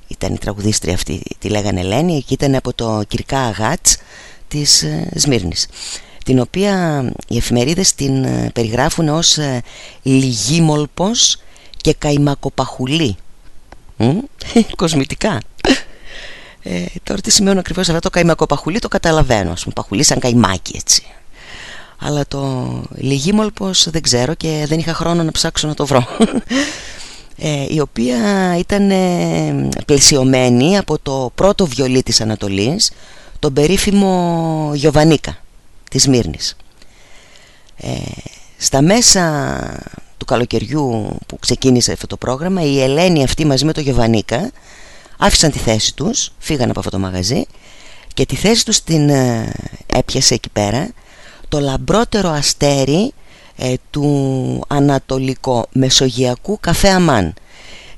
ήταν η τραγουδίστρια αυτή, τη λέγανε Ελένη, και ήταν από το Κυρκά Αγάτς της ε, Σμύρνης την οποία οι εφημερίδες την ε, περιγράφουν ως ε, λιγίμολπος και καημακοπαχουλή. Κοσμητικά. Ε, τώρα τι σημαίνουν ακριβώς αυτό το καημακό παχουλί το καταλαβαίνω ας πούμε παχουλί σαν καημάκι έτσι. Αλλά το λιγίμολπος δεν ξέρω και δεν είχα χρόνο να ψάξω να το βρω. Ε, η οποία ήταν ε, πλαισιωμένη από το πρώτο βιολί της Ανατολής τον περίφημο Γιωβανίκα της Μύρνης ε, στα μέσα του καλοκαιριού που ξεκίνησε αυτό το πρόγραμμα η Ελένη αυτή μαζί με το Γιωβανίκα άφησαν τη θέση τους, φύγαν από αυτό το μαγαζί και τη θέση τους την ε, έπιασε εκεί πέρα το λαμπρότερο αστέρι ε, του ανατολικό μεσογειακού καφέ Αμάν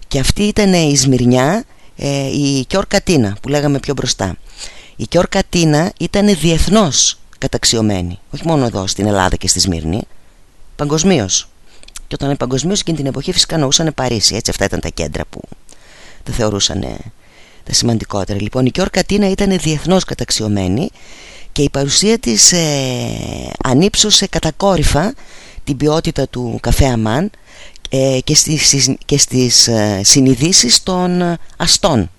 και αυτή ήταν η Σμυρνιά ε, η Κιόρ Κατίνα που λέγαμε πιο μπροστά η Κιόρ Κατίνα ήταν διεθνώς καταξιωμένη όχι μόνο εδώ στην Ελλάδα και στη Σμύρνη παγκοσμίως. και όταν είναι παγκοσμίως εκείνη την εποχή φυσικά νοούσαν Παρίσι έτσι αυτά ήταν τα κέντρα που τα θεωρούσαν τα σημαντικότερα. Λοιπόν, η Κιόρ Κατίνα ήταν διεθνώς καταξιωμένη και η παρουσία της ε, ανύψωσε κατακόρυφα την ποιότητα του καφέ Αμάν ε, και στις, και στις ε, συνειδήσεις των αστών.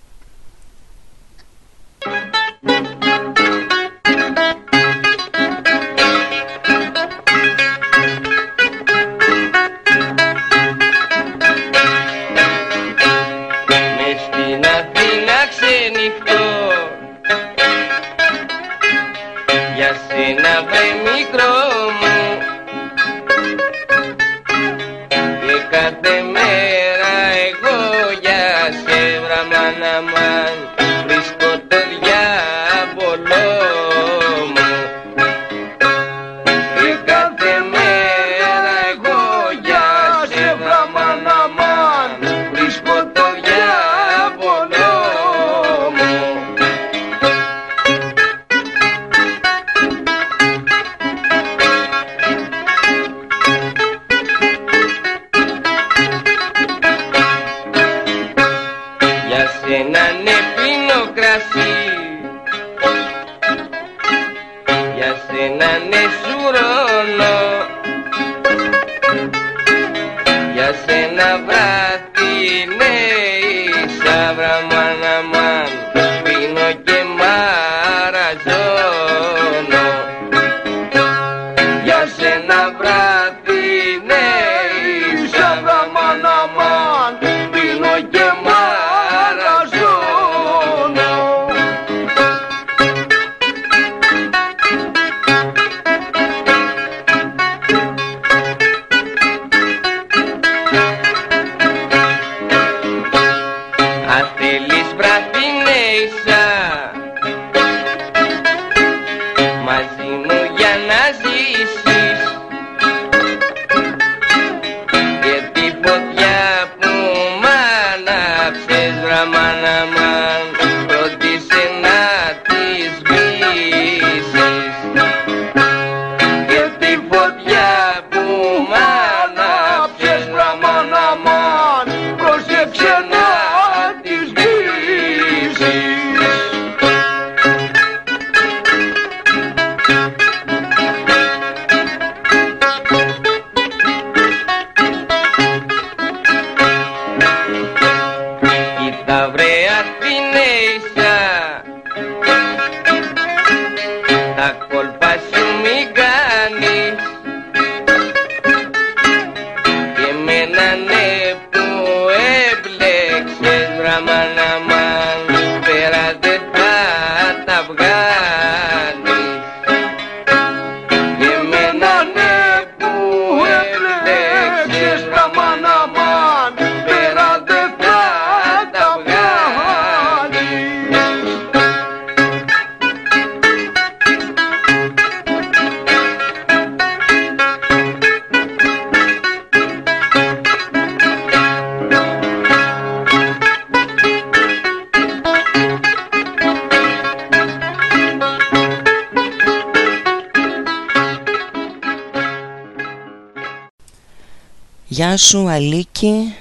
Σου Αλίκη.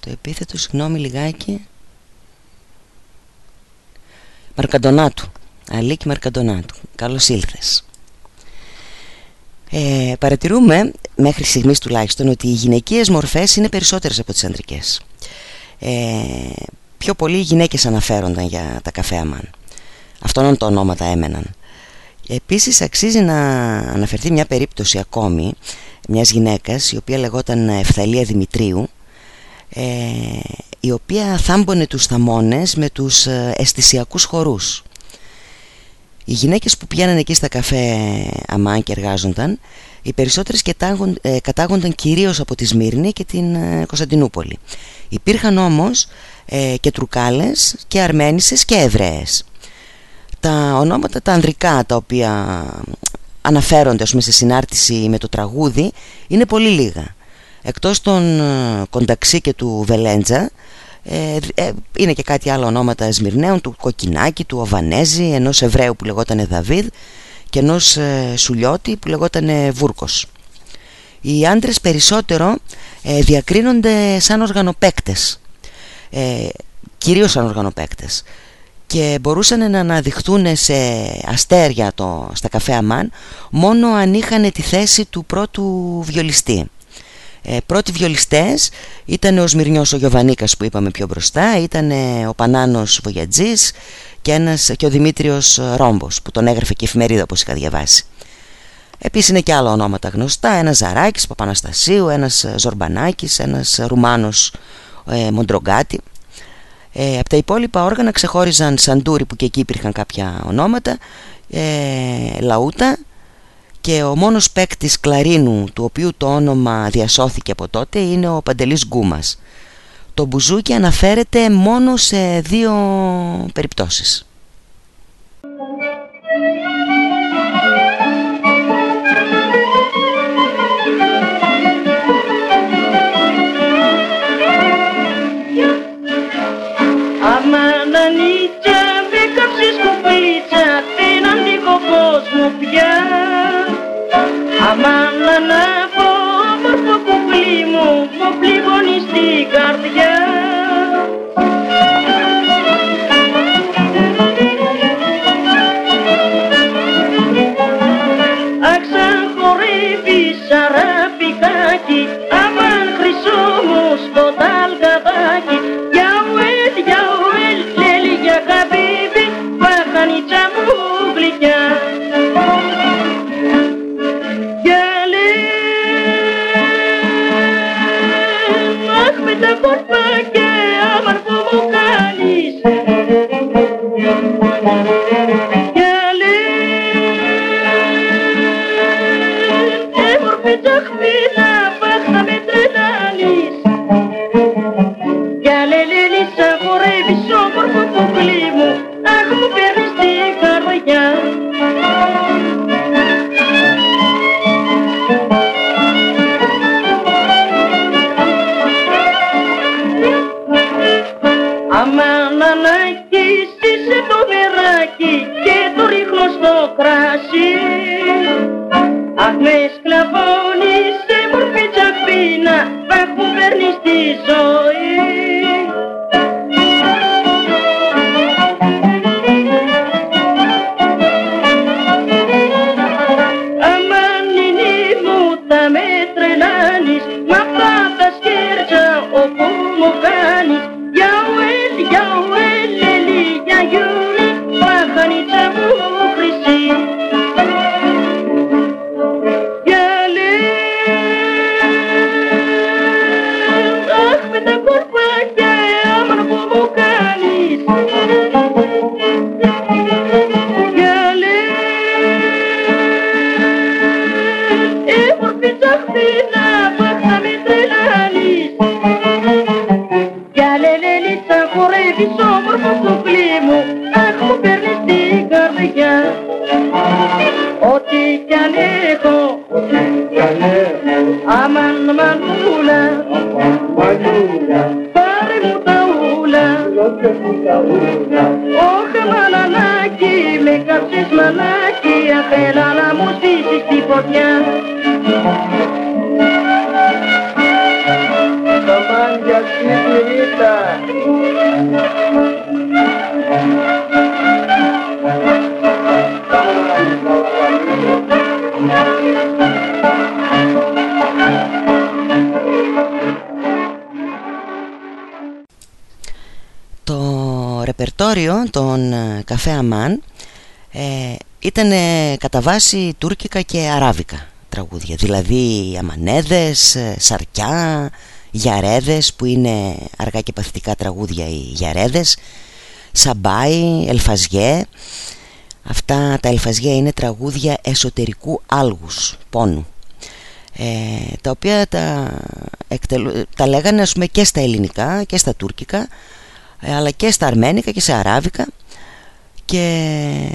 Το επίθετο συγγνώμη λιγάκι. Μαρκαντονάτου. Αλίκη Μαρκαντονάτου. Καλώς ήλθες. Ε, Παρατηρούμε μέχρι στιγμής τουλάχιστον Ότι οι γυναικείες μορφές είναι περισσότερες από τις ανδρικές. Ε, Πιο πολλοί γυναίκες αναφέρονταν για τα καφέ αμάν. Αυτόν τα ονόματα έμεναν. Επίσης αξίζει να αναφερθεί μια περίπτωση ακόμη μιας γυναίκας η οποία λεγόταν Ευθαλία Δημητρίου ε, η οποία θάμπονε τους θαμώνες με τους ε, αισθησιακούς χορούς. Οι γυναίκες που πηγαίνανε εκεί στα καφέ αμάν και εργάζονταν οι περισσότερες ε, κατάγονταν κυρίως από τη Σμύρνη και την ε, Κωνσταντινούπολη. Υπήρχαν όμως και Τρουκάλες και Αρμένισες και Εβραίες. Τα ονόματα τα ανδρικά τα οποία αναφέρονται ας πούμε, σε συνάρτηση με το τραγούδι είναι πολύ λίγα. Εκτός των ε, Κονταξί και του Βελέντζα ε, ε, είναι και κάτι άλλο ονόματα Σμυρναίων, του Κοκκινάκη, του Οβανέζη, ενός Εβραίου που λεγόταν Δαβίδ και ενός ε, Σουλιώτη που λεγόταν Βούρκος. Οι άντρες περισσότερο διακρίνονται σαν οργανοπαίκτες, κυρίως σαν οργανοπαίκτες και μπορούσαν να αναδειχθούν σε αστέρια το, στα καφέ Αμάν μόνο αν είχαν τη θέση του πρώτου βιολιστή. Ε, πρώτοι βιολιστές ήταν ο Σμυρνιός ο Γιωβανίκας που είπαμε πιο μπροστά, ήταν ο Πανάνος Βογιατζής και, ένας, και ο Δημήτριος Ρόμπος που τον έγραφε και η εφημερίδα όπως είχα διαβάσει. Επίσης είναι και άλλα ονόματα γνωστά, ένας Ζαράκης Παπαναστασίου, ένας Ζορμπανάκης, ένας Ρουμάνος ε, Μοντρογκάτη ε, από τα υπόλοιπα όργανα ξεχώριζαν Σαντούρι που και εκεί υπήρχαν κάποια ονόματα, ε, Λαούτα και ο μόνος παίκτης κλαρίνου του οποίου το όνομα διασώθηκε από τότε είναι ο Παντελής Γκούμας. Το μπουζούκι αναφέρεται μόνο σε δύο περιπτώσεις. Πληγώνει στην καρδιά traje, a mescla voz. Των ε, καφέ Αμάν ε, ήταν κατά βάση τουρκικά και αράβικα τραγούδια. Δηλαδή αμανέδες, ε, σαρκιά, γιαρέδες που είναι αργά και παθητικά τραγούδια οι γιαρέδες σαμπάι, ελφαζιέ. Αυτά τα ελφαζιέ είναι τραγούδια εσωτερικού άλγους, πόνου. Ε, τα οποία τα, τα λέγανε ας πούμε και στα ελληνικά και στα τουρκικά ε, αλλά και στα αρμένικα και σε αράβικα. Και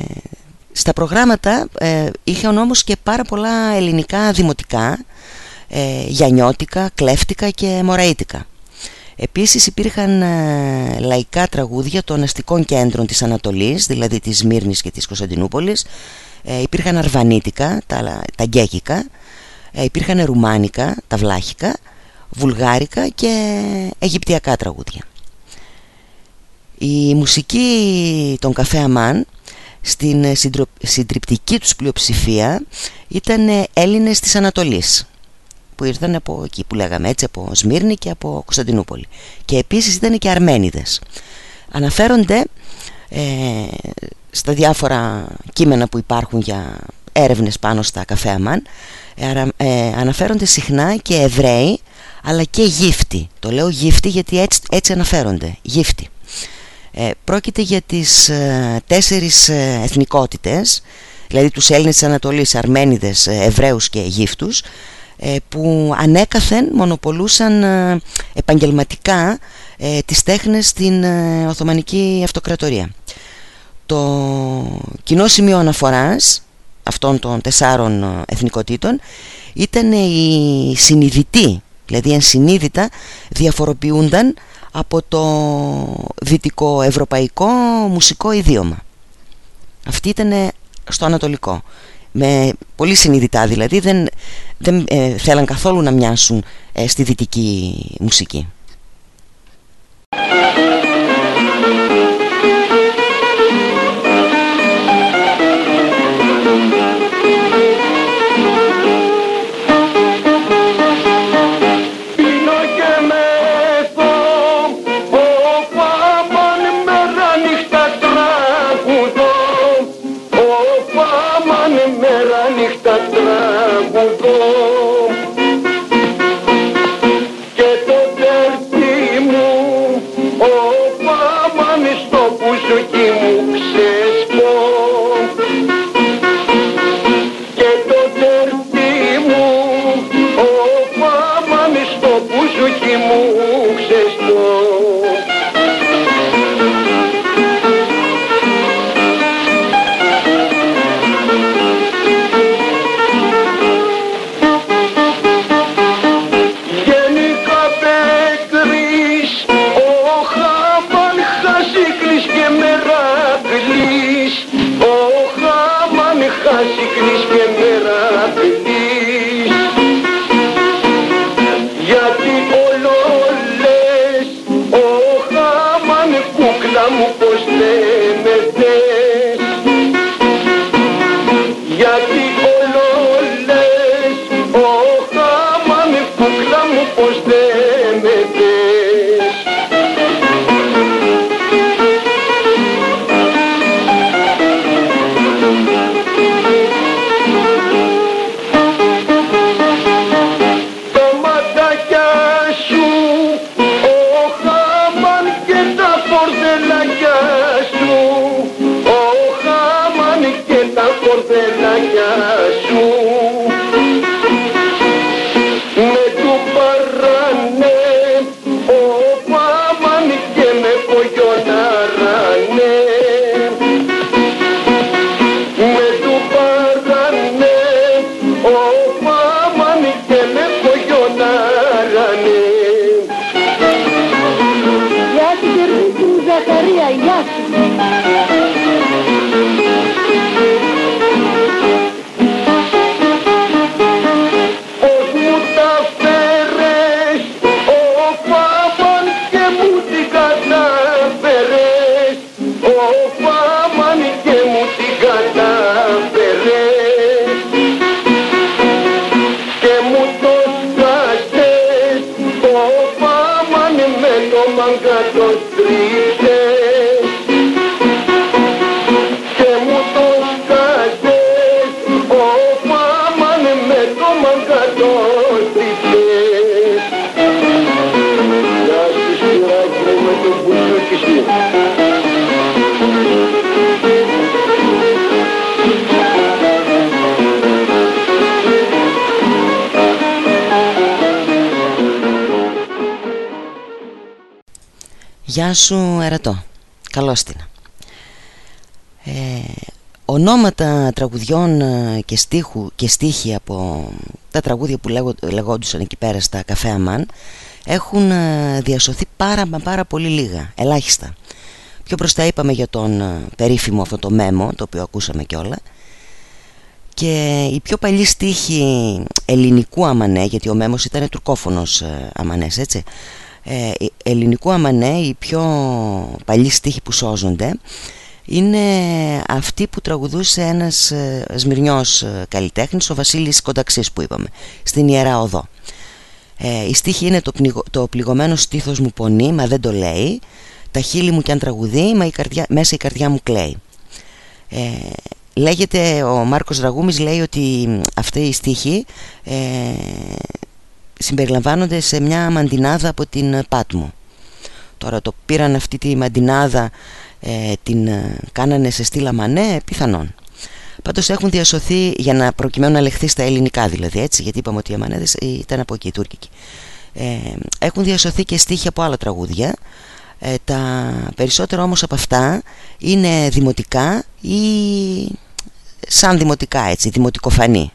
στα προγράμματα ε, είχαν όμως και πάρα πολλά ελληνικά δημοτικά ε, γιανιώτικα, κλέφτικα και μωραΐτικα Επίσης υπήρχαν ε, λαϊκά τραγούδια των αστικών κέντρων της Ανατολής, δηλαδή της Σμύρνης και της Κωνσταντινούπολης. Ε, Υπήρχαν αρβανίτικα, τα, τα γκέκικα, ε, υπήρχαν ρουμάνικα, τα βλάχικα, βουλγάρικα και αιγυπτιακά τραγούδια η μουσική των καφέ Αμάν στην συντριπτική τους πλειοψηφία ήταν Έλληνες της Ανατολής που ήρθαν από εκεί που λέγαμε έτσι από Σμύρνη και από Κωνσταντινούπολη. Και επίσης ήταν και Αρμένιδες. Αναφέρονται ε, στα διάφορα κείμενα που υπάρχουν για έρευνες πάνω στα καφέ Αμάν ε, ε, αναφέρονται συχνά και Εβραίοι αλλά και γύφτοι. Το λέω γύφτοι γιατί έτσι, έτσι αναφέρονται. Γύφτοι ε, πρόκειται για τις ε, τέσσερις ε, εθνικότητες δηλαδή τους Έλληνες της Ανατολής, Αρμένιδες, ε, Εβραίους και Αιγύφτους που ανέκαθεν μονοπολούσαν επαγγελματικά τις τέχνες στην Οθωμανική Αυτοκρατορία. Το κοινό σημείο αναφοράς αυτών των τεσσάρων εθνικότητων ήταν οι συνειδητοί, δηλαδή ενσυνείδητα διαφοροποιούνταν από το δυτικό ευρωπαϊκό μουσικό ιδίωμα. Αυτή ήταν στο ανατολικό. Με πολύ συνειδητά δηλαδή δεν, δεν ε, θέλαν καθόλου να μοιάσουν ε, στη δυτική μουσική. Σου Ερατό Καλώς την ε, Ονόματα τραγουδιών ε, και, στίχου, και στίχοι από τα τραγούδια που λέγω, λεγόντουσαν εκεί πέρα στα καφέ Αμάν έχουν ε, διασωθεί πάρα μα πάρα πολύ λίγα, ελάχιστα. Πιο μπροστά είπαμε για τον ε, περίφημο αυτό το μέμο, το οποίο ακούσαμε κιόλα. Και οι πιο παλιοί στίχοι ελληνικού αμανέ, γιατί ο μέμος ήταν τουρκόφωνος ε, αμανές, έτσι. Ε, ελληνικού αμανέ, οι πιο παλιοί στίχοι που σώζονται, είναι αυτοί που τραγουδούσε ένας ε, σμυρνιός ε, καλλιτέχνης, ο Βασίλης Κονταξής που είπαμε, στην Ιερά Οδό. Ε, η στίχη είναι το, πνιγω, το πληγωμένο στήθος μου πονεί, μα δεν το λέει, τα χείλη μου κι αν τραγουδεί, μα η καρδιά, μέσα η καρδιά μου κλαίει. Ε, λέγεται, ο Μάρκος Ραγούμης λέει ότι αυτή η στίχη ε, συμπεριλαμβάνονται σε μια μαντινάδα από την Πάτμο. Τώρα το πήραν αυτή τη μαντινάδα, ε, την ε, κάνανε σε στήλα μανέ, πιθανόν. Πάντως έχουν διασωθεί για να προκειμένου να λεχθεί στα ελληνικά δηλαδή έτσι γιατί είπαμε ότι οι Αμανέδες ήταν από εκεί οι Τούρκικοι. Ε, έχουν διασωθεί και στίχοι από άλλα τραγούδια ε, τα περισσότερα όμως από αυτά είναι δημοτικά ή σαν δημοτικά έτσι, δημοτικοφανή.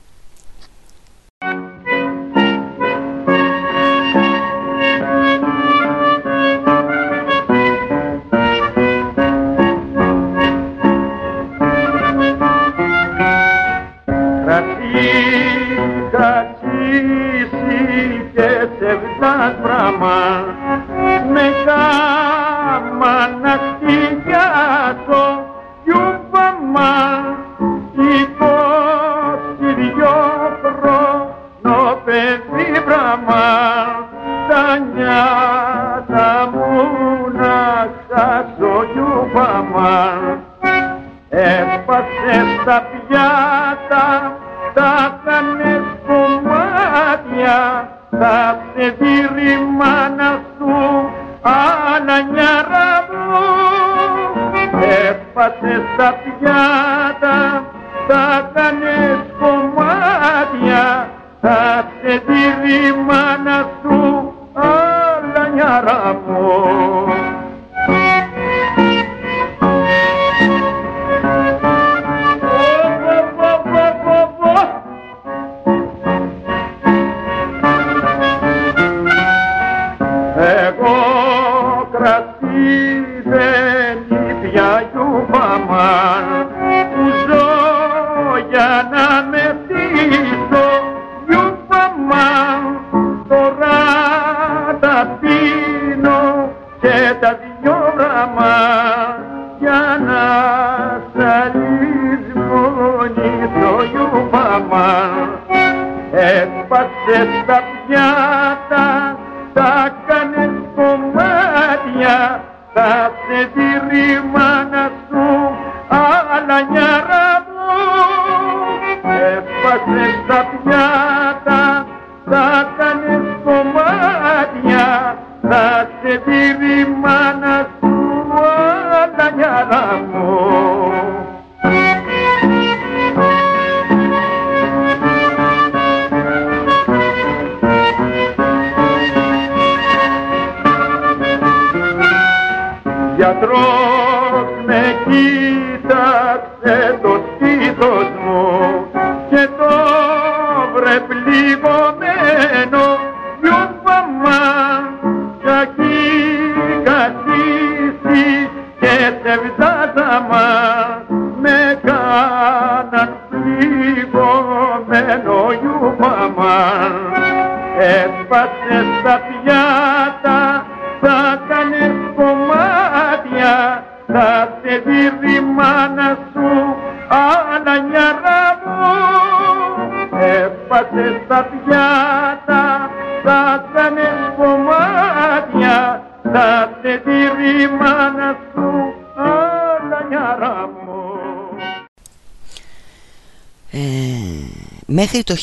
Μέχρι το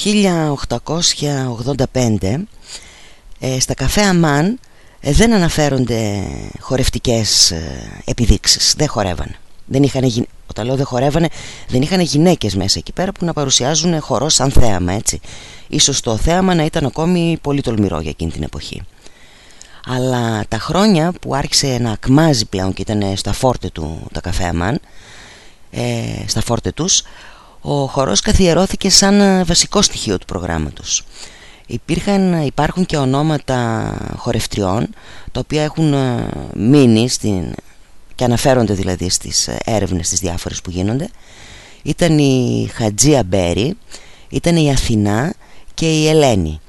1885 ε, στα καφέ Αμάν ε, δεν αναφέρονται χορευτικές ε, επιδείξεις. Δεν χορεύανε. Δεν είχαν, γυ- όταν λέω δεν χορεύανε δεν είχαν γυναίκες μέσα εκεί πέρα που να παρουσιάζουν χορό σαν θέαμα έτσι. Ίσως το θέαμα να ήταν ακόμη πολύ τολμηρό για εκείνη την εποχή. Αλλά τα χρόνια που άρχισε να ακμάζει πλέον και ήταν στα φόρτε του τα καφέ Αμάν ε, στα φόρτε τους ο χορός καθιερώθηκε σαν ε, βασικό στοιχείο του προγράμματος. Υπήρχαν, υπάρχουν και ονόματα χορευτριών τα οποία έχουν ε, μείνει στην, και αναφέρονται δηλαδή στις ε, έρευνες τις διάφορες που γίνονται. Ήταν η Χατζία Μπέρι ήταν η Αθηνά και η Ελένη.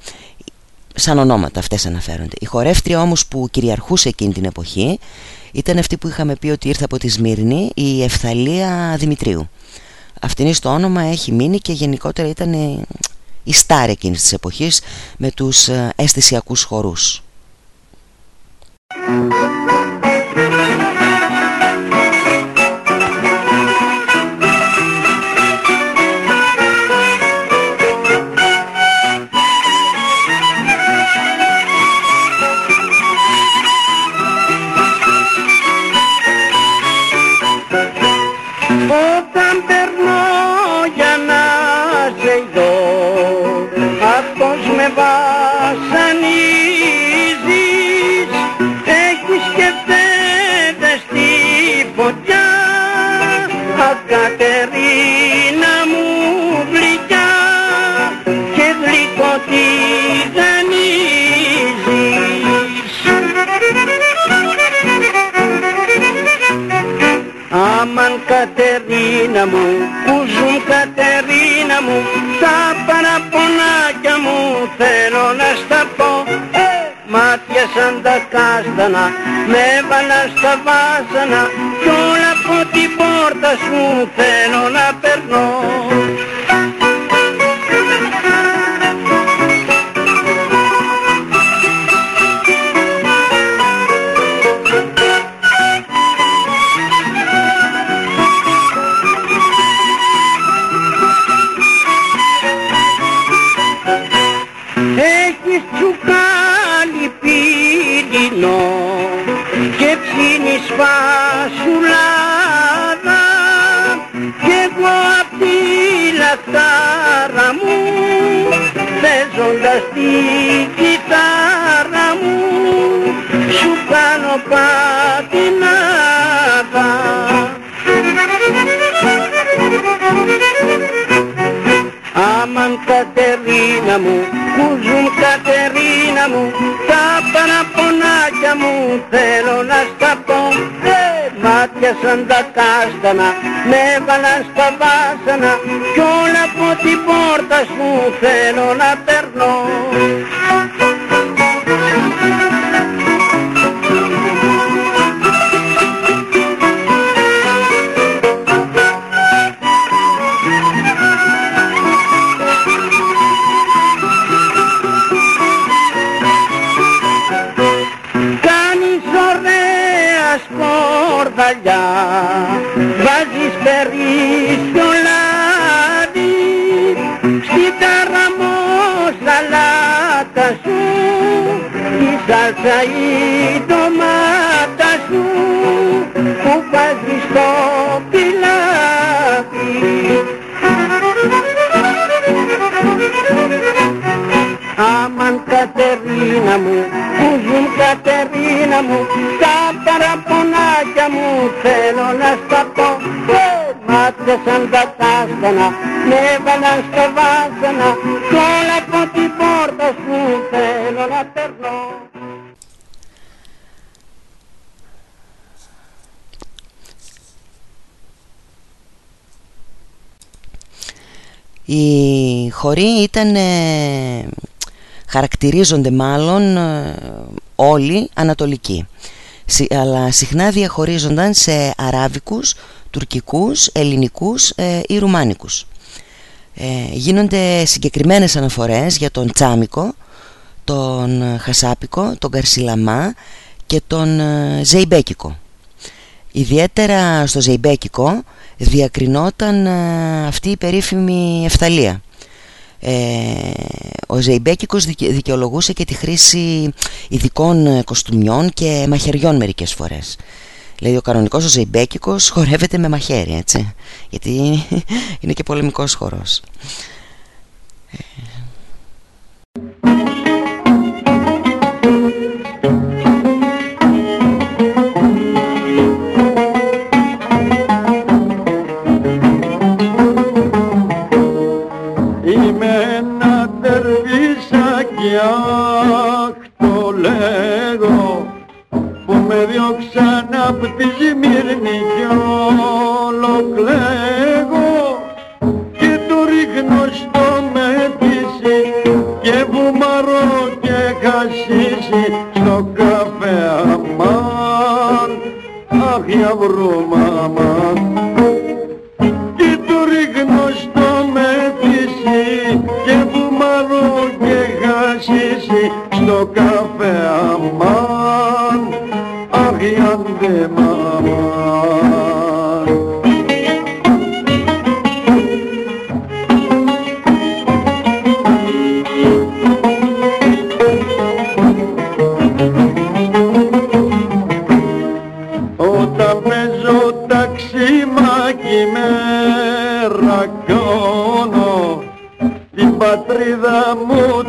Σαν ονόματα αυτές αναφέρονται. Η χορεύτρια όμως που κυριαρχούσε εκείνη την εποχή ήταν αυτή που είχαμε πει ότι ήρθε από τη Σμύρνη η Ευθαλία Δημητρίου αυτήν στο όνομα έχει μείνει και γενικότερα ήταν η, η στάρ εκείνης της εποχής με τους ε, αισθησιακούς χορούς Κατερίνα μου, που ζουν Κατερίνα μου Τα παραπονάκια μου θέλω να στα πω. Ε, Μάτια σαν τα κάστανα, με έβαλα στα βάσανα Κι όλα από την πόρτα σου θέλω να περνώ παίζοντας τη κιθάρα μου σου κάνω πατινάδα. Αμαν Κατερίνα μου, κουζούμ Κατερίνα μου Τα παραπονάκια μου θέλω να στα πω ε, Μάτια σαν τα κάστανα, με έβαλαν στα βάσανα Κι όλα από την πόρτα σου θέλω να περνώ ντομάτα σου Που βάζεις στο πιλάτι. Αμαν Κατερίνα μου, κουζούν Κατερίνα μου Τα παραπονάκια μου θέλω να στα πω. Ε, Μάτια σαν τα κάστανα, με έβαλαν στο βάσανα Κι όλα από την πόρτα σου θέλω να περνώ Οι χωροί ήταν, ε, χαρακτηρίζονται μάλλον ε, όλοι ανατολικοί. Συ- αλλά συχνά διαχωρίζονταν σε αράβικους, τουρκικούς, ελληνικούς ε, ή ρουμάνικους. Ε, γίνονται συγκεκριμένες αναφορές για τον Τσάμικο, τον ε, Χασάπικο, τον Καρσιλαμά και τον ε, Ζεϊμπέκικο Ιδιαίτερα στο Ζεϊμπέκικο διακρινόταν ε, αυτή η περίφημη ευθαλία. Ε, ο Ζεϊμπέκικος δικαι- δικαιολογούσε και τη χρήση ειδικών ε, κοστούμιών και μαχαιριών μερικές φορές. Δηλαδή ο κανονικός ο Ζεϊμπέκικος χορεύεται με μαχαίρι έτσι Γιατί είναι και πολεμικός χορός απ' τη Σμύρνη κι όλο κλαίγω και το ρίχνω στο μετήσι και βουμαρώ και χασίσι στο καφέ αμάν. Αχ για βρούμαμα και το ρίχνω στο μετήσι και βουμαρώ και χασίσι στο καφέ αμάν αχ για ντε μαμάν Όταν παίζω ταξιμάκι με ρακώνω την πατρίδα μου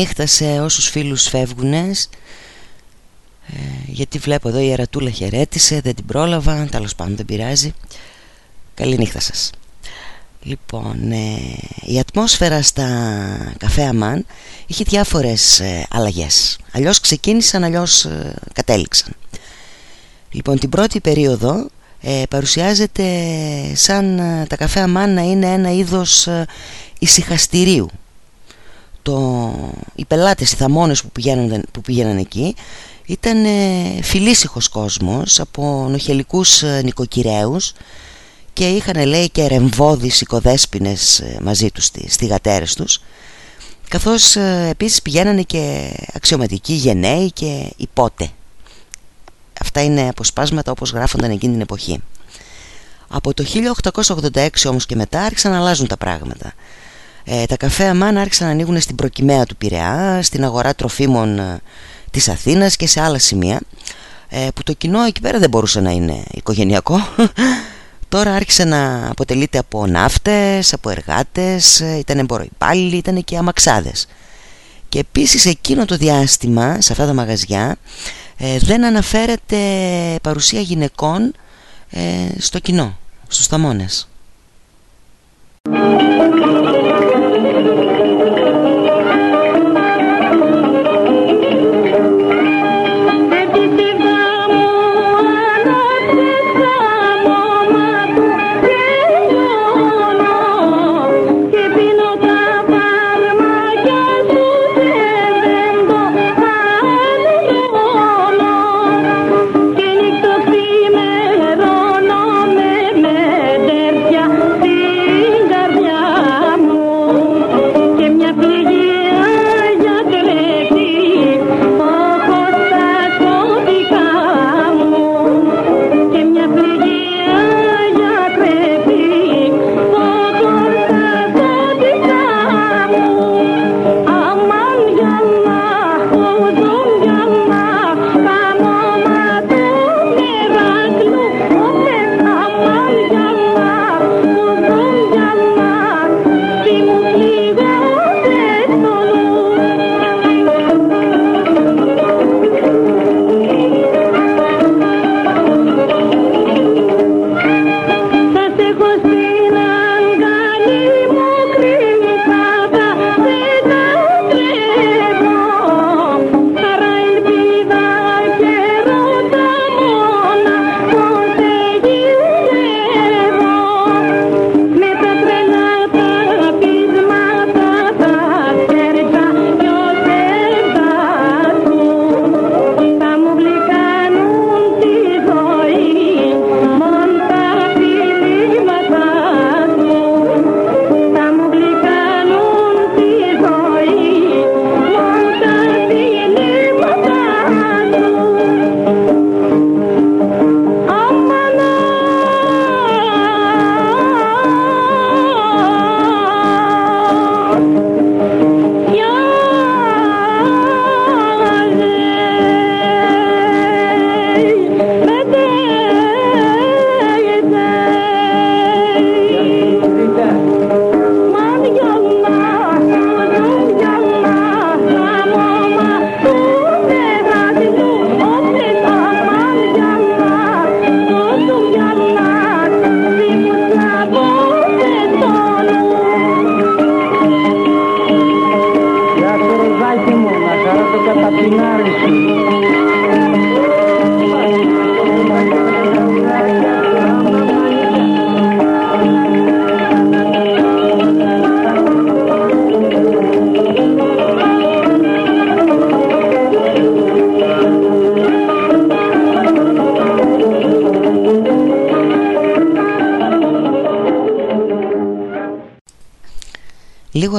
Καληνύχτα σε όσους φίλους φεύγουνες. Ε, Γιατί βλέπω εδώ η Αρατούλα χαιρέτησε Δεν την πρόλαβα, τέλος πάντων δεν πειράζει. Καληνύχτα σας. Λοιπόν, ε, η ατμόσφαιρα στα καφέ Αμάν είχε διάφορες ε, αλλαγές. Αλλιώς ξεκίνησαν, αλλιώς ε, κατέληξαν. Λοιπόν, την πρώτη περίοδο ε, παρουσιάζεται σαν ε, τα καφέ Αμάν να είναι ένα είδος ε, ησυχαστηρίου το, οι πελάτες, οι θαμώνες που πήγαιναν, που πήγαιναν εκεί ήταν ε, φιλήσυχος κόσμος από νοχελικούς ε, νοικοκυρέους και είχαν λέει και ρεμβόδεις οικοδέσποινες ε, μαζί τους στις θυγατέρες τους. Καθώς ε, επίσης πηγαίνανε και αξιωματικοί γενναίοι και υπότε αυτά είναι αποσπάσματα όπως γράφονταν εκείνη την εποχή. Από το 1886 όμως και μετά άρχισαν να αλλάζουν τα πράγματα ε, τα καφέ Αμάν άρχισαν να ανοίγουν στην προκυμαία του Πειραιά, στην αγορά τροφίμων ε, της Αθήνας και σε άλλα σημεία ε, που το κοινό εκεί πέρα δεν μπορούσε να είναι οικογενειακό Τώρα άρχισε να αποτελείται από ναύτες, από εργάτες, ε, ήταν εμποροϊπάλληλοι, ήταν και αμαξάδες. Και επίσης εκείνο το διάστημα, σε αυτά τα μαγαζιά, ε, δεν αναφέρεται παρουσία γυναικών ε, στο κοινό, στους θαμώνες.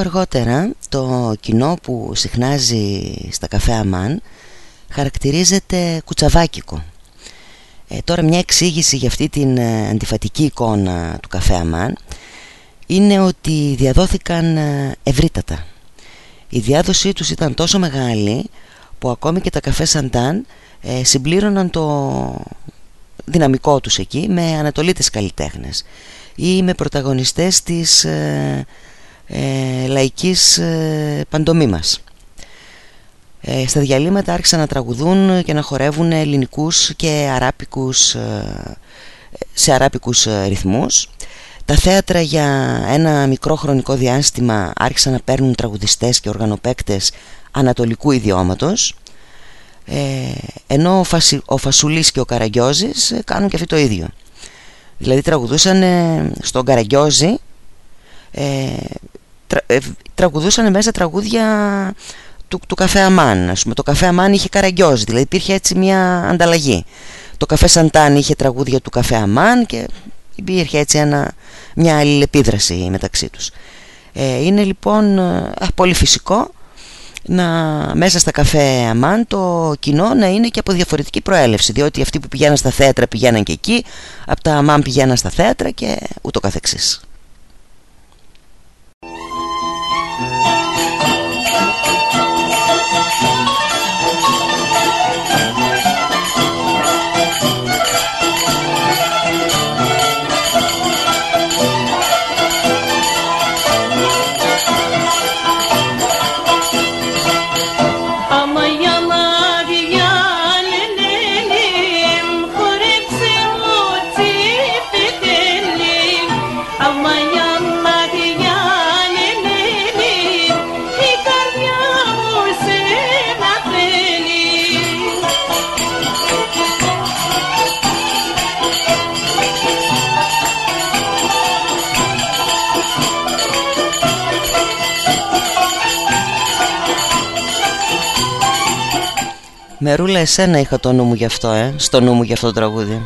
Αργότερα το κοινό που συχνάζει στα καφέ Αμάν χαρακτηρίζεται κουτσαβάκικο. Ε, τώρα μια εξήγηση για αυτή την ε, αντιφατική εικόνα του καφέ Αμάν είναι ότι διαδόθηκαν ε, ευρύτατα. Η διάδοσή τους ήταν τόσο μεγάλη που ακόμη και τα καφέ Σαντάν ε, συμπλήρωναν το δυναμικό τους εκεί με ανατολίτες καλλιτέχνες ή με πρωταγωνιστές της ε, ε, λαϊκής ε, παντομήμας. Ε, στα διαλύματα άρχισαν να τραγουδούν και να χορεύουν ελληνικούς και αράπικους, ε, σε αράπικους ρυθμούς. Τα θέατρα για ένα μικρό χρονικό διάστημα άρχισαν να παίρνουν τραγουδιστές και οργανοπαίκτες ανατολικού ιδιώματος ενώ ο, Φασι, ο Φασουλής και ο Καραγκιόζης κάνουν και αυτό το ίδιο. Δηλαδή τραγουδούσαν στον Καραγκιόζη ε, τραγουδούσαν μέσα τραγούδια του, του καφέ Αμάν ας πούμε. το καφέ Αμάν είχε καραγκιόζη δηλαδή υπήρχε έτσι μια ανταλλαγή. Το καφέ Σαντάν είχε τραγούδια του καφέ Αμάν και υπήρχε έτσι ένα, μια αλληλεπίδραση μεταξύ τους. Ε, είναι λοιπόν ε, πολύ φυσικό να μέσα στα καφέ Αμάν το κοινό να είναι και από διαφορετική προέλευση διότι αυτοί που πηγαίναν στα θέατρα πηγαίναν και εκεί από τα Αμάν πηγαίναν στα θέατρα και ούτω καθεξής Μερούλα εσένα είχα το νου μου γι' αυτό ε. Στο νου μου γι' αυτό το τραγούδι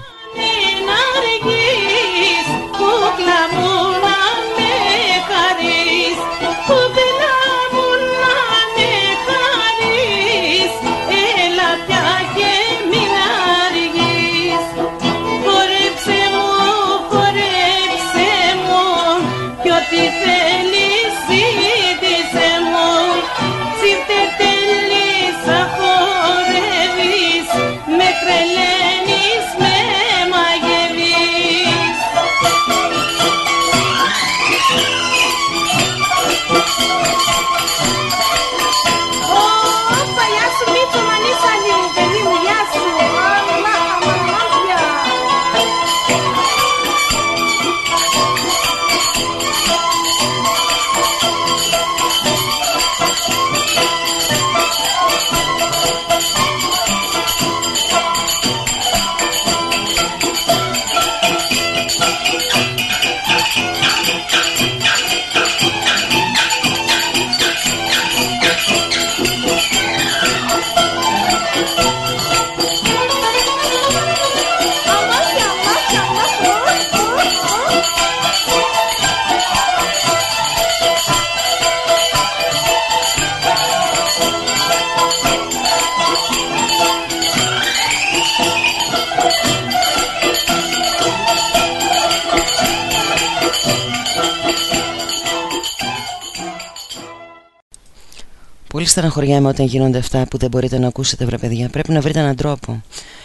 στεναχωριάμαι όταν γίνονται αυτά που δεν μπορείτε να ακούσετε βρε παιδιά. Πρέπει να βρείτε έναν τρόπο.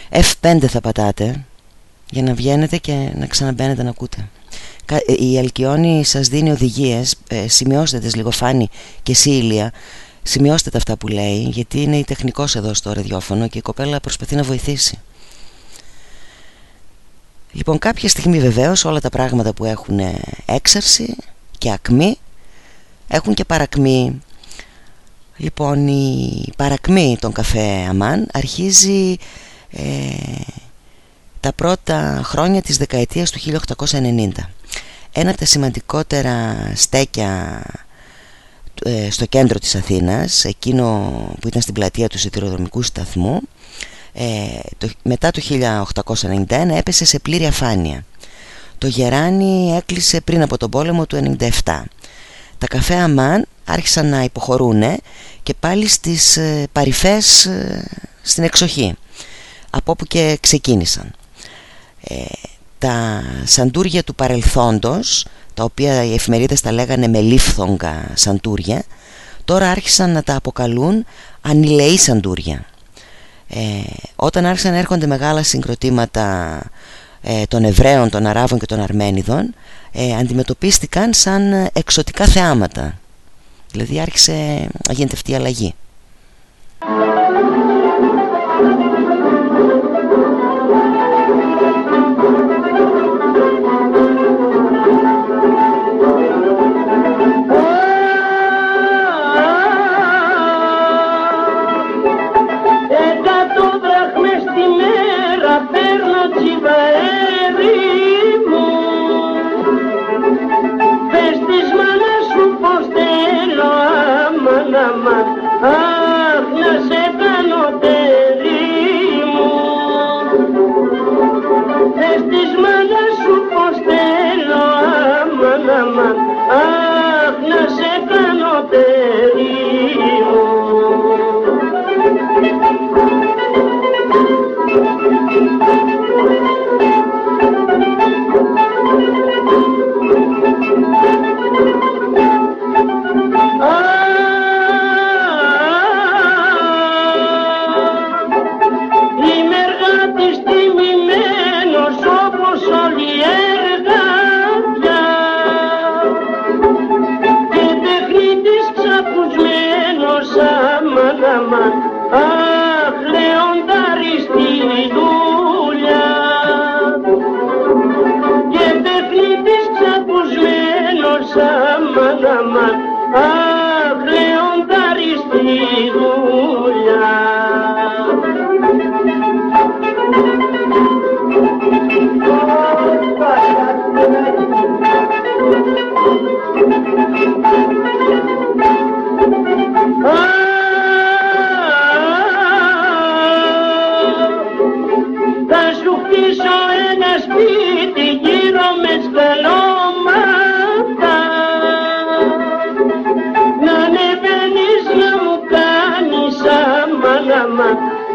F5 θα πατάτε Για να βγαίνετε και να ξαναμπαίνετε να ακούτε. Ε, Η Αλκιόνη σας δίνει οδηγίες. Ε, Σημειώστε τις λίγο Φάνη και εσύ Ηλία. Σημειώστε τα αυτά που λέει Γιατί είναι η τεχνικός εδώ στο ραδιόφωνο Και η κοπέλα προσπαθεί να βοηθήσει. Λοιπόν κάποια στιγμή βεβαίως όλα τα πράγματα που έχουν έξαρση και ακμή έχουν και παρακμή Λοιπόν η παρακμή των καφέ Αμάν αρχίζει ε, τα πρώτα χρόνια της δεκαετίας του 1890. Ένα από τα σημαντικότερα στέκια ε, στο κέντρο της Αθήνας, εκείνο που ήταν στην πλατεία του σιδηροδρομικού σταθμού, ε, το, μετά το 1891 έπεσε σε πλήρη αφάνεια. Το γεράνι έκλεισε πριν από τον πόλεμο του 97. Τα καφέ Αμάν άρχισαν να υποχωρούν και πάλι στις ε, παρυφές ε, στην εξοχή από όπου και ξεκίνησαν. Ε, τα σαντούρια του παρελθόντος τα οποία οι εφημερίδες τα λέγανε με λίφθογκα σαντούρια τώρα άρχισαν να τα αποκαλούν ανηλεή σαντούρια. Ε, όταν άρχισαν να έρχονται μεγάλα συγκροτήματα ε, των Εβραίων, των Αράβων και των Αρμένιδων ε, αντιμετωπίστηκαν σαν εξωτικά θεάματα. Δηλαδή άρχισε να γίνεται αυτή η αλλαγή Ah, minha gente! Αχ, λεοντάρι στη δουλειά. Και παιχνίδις ξακουσμένος αμάν αμάν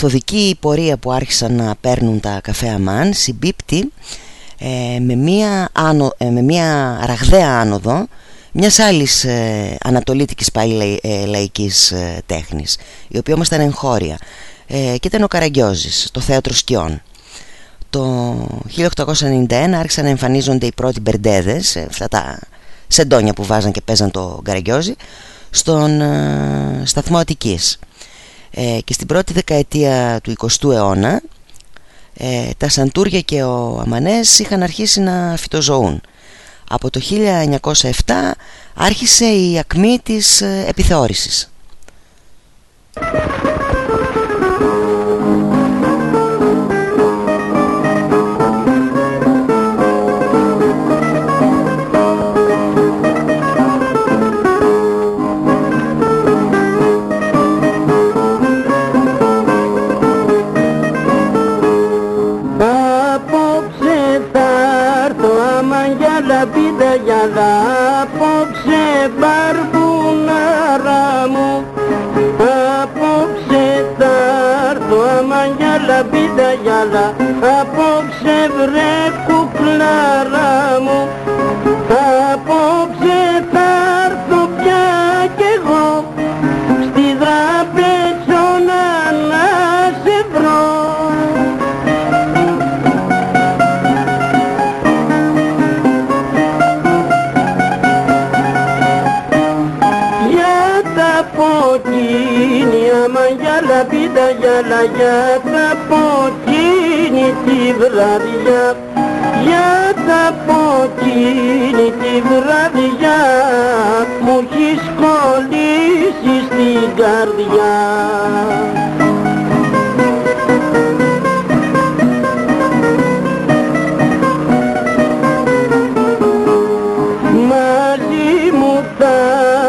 καθοδική πορεία που άρχισαν να παίρνουν τα καφέ αμάν συμπίπτει ε, με, μια άνω, ε, με μια ραγδαία άνοδο μιας άλλης ε, ανατολίτικης πάλι ε, λαϊκής ε, τέχνης η οποία όμως ήταν εγχώρια ε, και ήταν ο Καραγκιόζης, το θέατρο σκιών. Το 1891 άρχισαν να εμφανίζονται οι πρώτοι μπερντέδες αυτά τα σεντόνια που βάζαν και παίζαν το Καραγκιόζη στον σταθμό Αττικής ε, και στην πρώτη δεκαετία του 20ου αιώνα ε, τα Σαντούρια και ο Αμανές είχαν αρχίσει να φυτοζωούν. Από το 1907 άρχισε η ακμή της ε, επιθεώρησης. Γυαλαγιά θα πω εκείνη τη βραδιά. Για τα πω εκείνη τη βραδιά μου έχεις κολλήσει στην καρδιά. Μαζί μου θα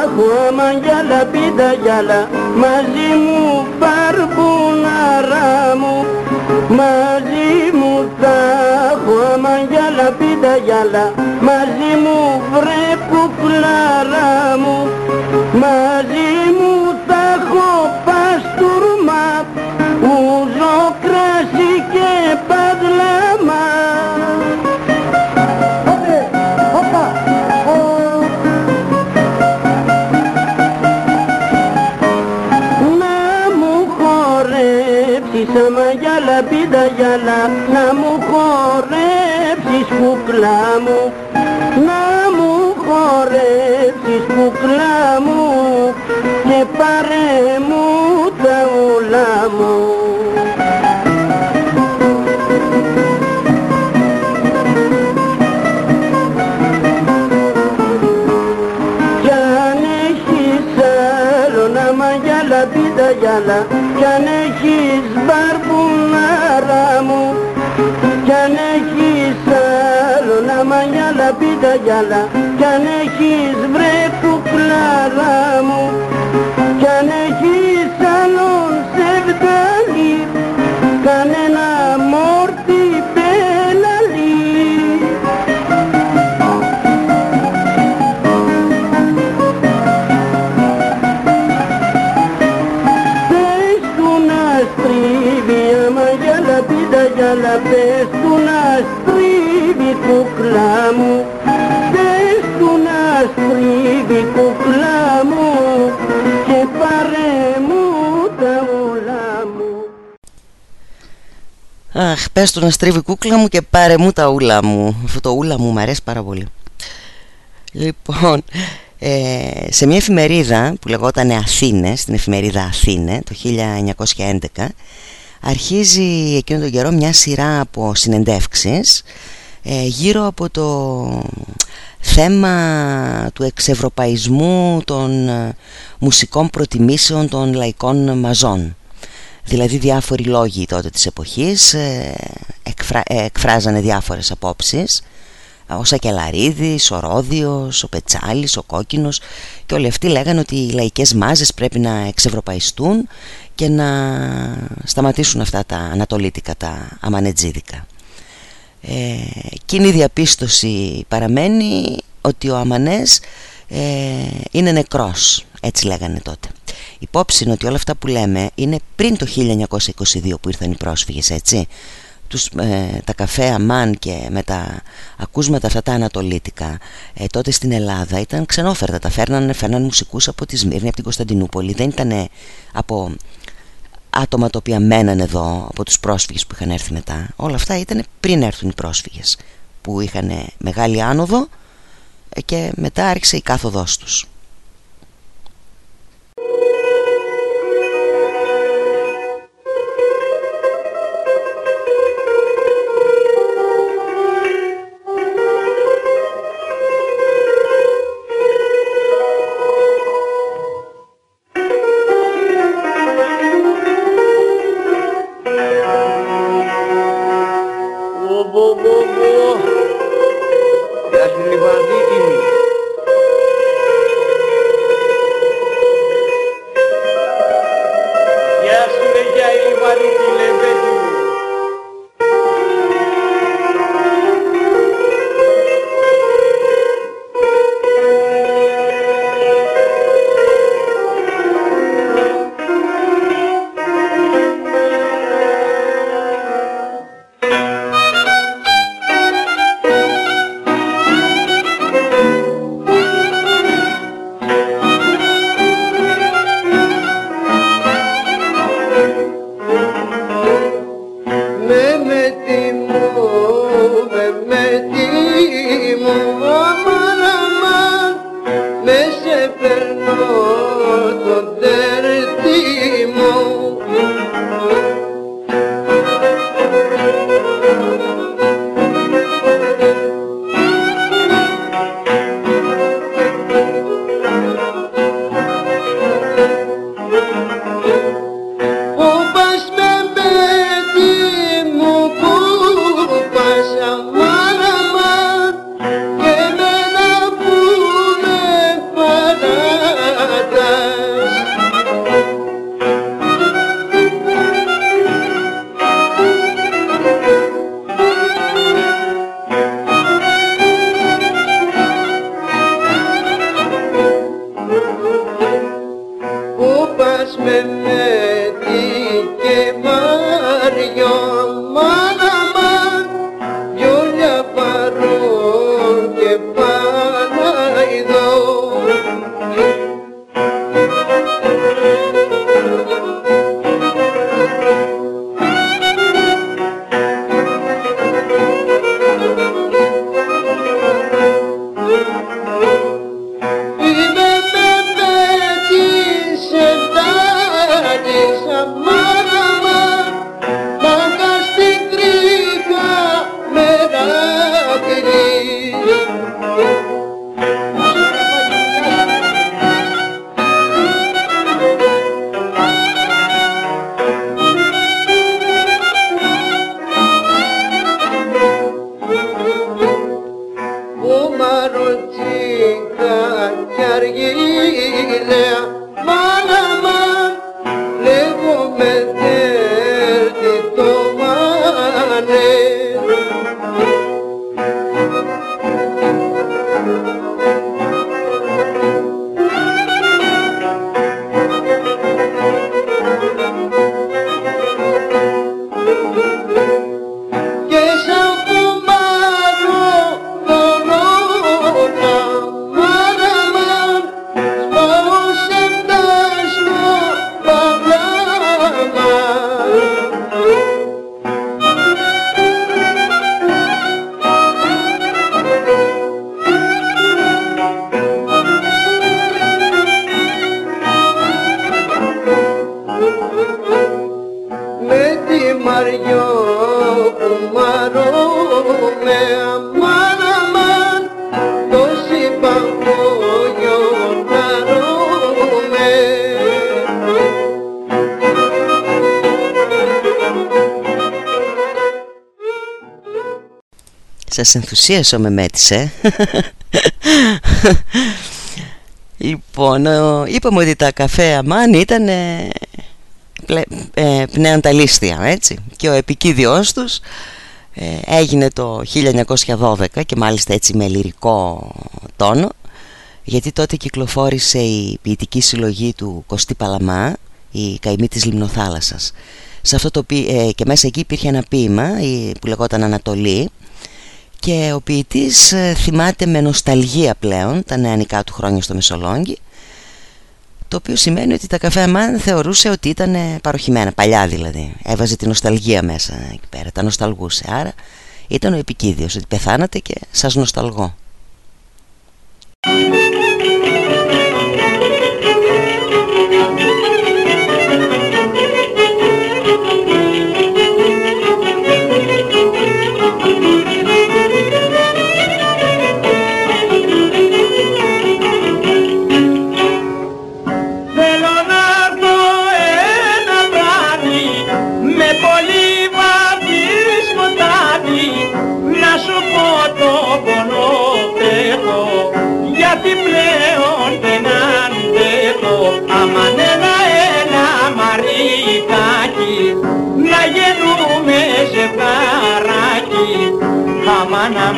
έχω άμα γυαλά πίτα γυαλά Μαζί μου παρπουναρά μου. Μαζί μου θα έχω άμα γυαλά πίτα γυαλά. Μαζί μου βρε κουκλαρά μου. Μαζί μου θα έχω παστούρμα. Ούζο κράσι και παγλάμα πίτα γυαλά Να μου χορέψεις κουκλά μου Να μου χορέψεις κουκλά μου Και πάρε μου τα ούλα μου Κι αν έχεις άλλον άμα γυαλά πίτα γυαλά γυαλά πίτα γυαλά. Κι αν έχεις βρε κουκλάρα μου πες του να στρίβει κούκλα μου και πάρε μου τα ούλα μου. Αυτό το ούλα μου μου αρέσει πάρα πολύ. Λοιπόν, ε, σε μια εφημερίδα που λεγόταν Αθήνες, την εφημερίδα Αθήνε, το 1911, αρχίζει εκείνο τον καιρό μια σειρά από συνεντεύξεις ε, γύρω από το θέμα του εξευρωπαϊσμού των ε, μουσικών προτιμήσεων των λαϊκών μαζών. Δηλαδή διάφοροι λόγοι τότε της εποχής ε, εκφρα, ε, εκφράζανε διάφορες απόψεις ο Σακελαρίδης, ο Ρόδιος, ο Πετσάλης, ο Κόκκινος και όλοι αυτοί λέγανε ότι οι λαϊκές μάζες πρέπει να εξευρωπαϊστούν και να σταματήσουν αυτά τα ανατολίτικα, τα αμανετζίδικα. Ε, εκείνη η διαπίστωση παραμένει ότι ο Αμανές ε, είναι νεκρός, έτσι λέγανε τότε. Υπόψη είναι ότι όλα αυτά που λέμε είναι πριν το 1922 που ήρθαν οι πρόσφυγες, έτσι. Τους, ε, τα καφέ αμάν και με τα ακούσματα αυτά τα ανατολίτικα ε, τότε στην Ελλάδα ήταν ξενόφερτα. Τα φέρνανε, φέρνανε μουσικούς από τη Σμύρνη, από την Κωνσταντινούπολη. Δεν ήταν από άτομα τα οποία μέναν εδώ από τους πρόσφυγες που είχαν έρθει μετά. Όλα αυτά ήταν πριν έρθουν οι πρόσφυγες που είχαν μεγάλη άνοδο ε, και μετά άρχισε η κάθοδός τους πω πω πω. Γεια σου λιβαδίτη μου. Γεια σου ρε γεια Σας ενθουσίασε ο Μεμέτης, ε; λοιπόν, είπαμε ότι τα καφέ αμάν ήταν ε, ε, πνεανταλίστια, έτσι. Και ο επικίδιός τους ε, έγινε το 1912 και μάλιστα έτσι με λυρικό τόνο γιατί τότε κυκλοφόρησε η ποιητική συλλογή του Κωστή Παλαμά η καημή της Λιμνοθάλασσας. Σε αυτό το, ε, και μέσα εκεί υπήρχε ένα ποίημα που λεγόταν Ανατολή και ο ποιητής ε, θυμάται με νοσταλγία πλέον τα νεανικά του χρόνια στο Μεσολόγγι το οποίο σημαίνει ότι τα καφέ αμάν θεωρούσε ότι ήταν παροχημένα, παλιά δηλαδή. Έβαζε τη νοσταλγία μέσα εκεί πέρα, τα νοσταλγούσε. Άρα ήταν ο επικίδιος ότι πεθάνατε και σας νοσταλγώ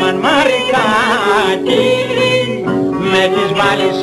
αμάν αμάν μαρικάκι με τις βάλεις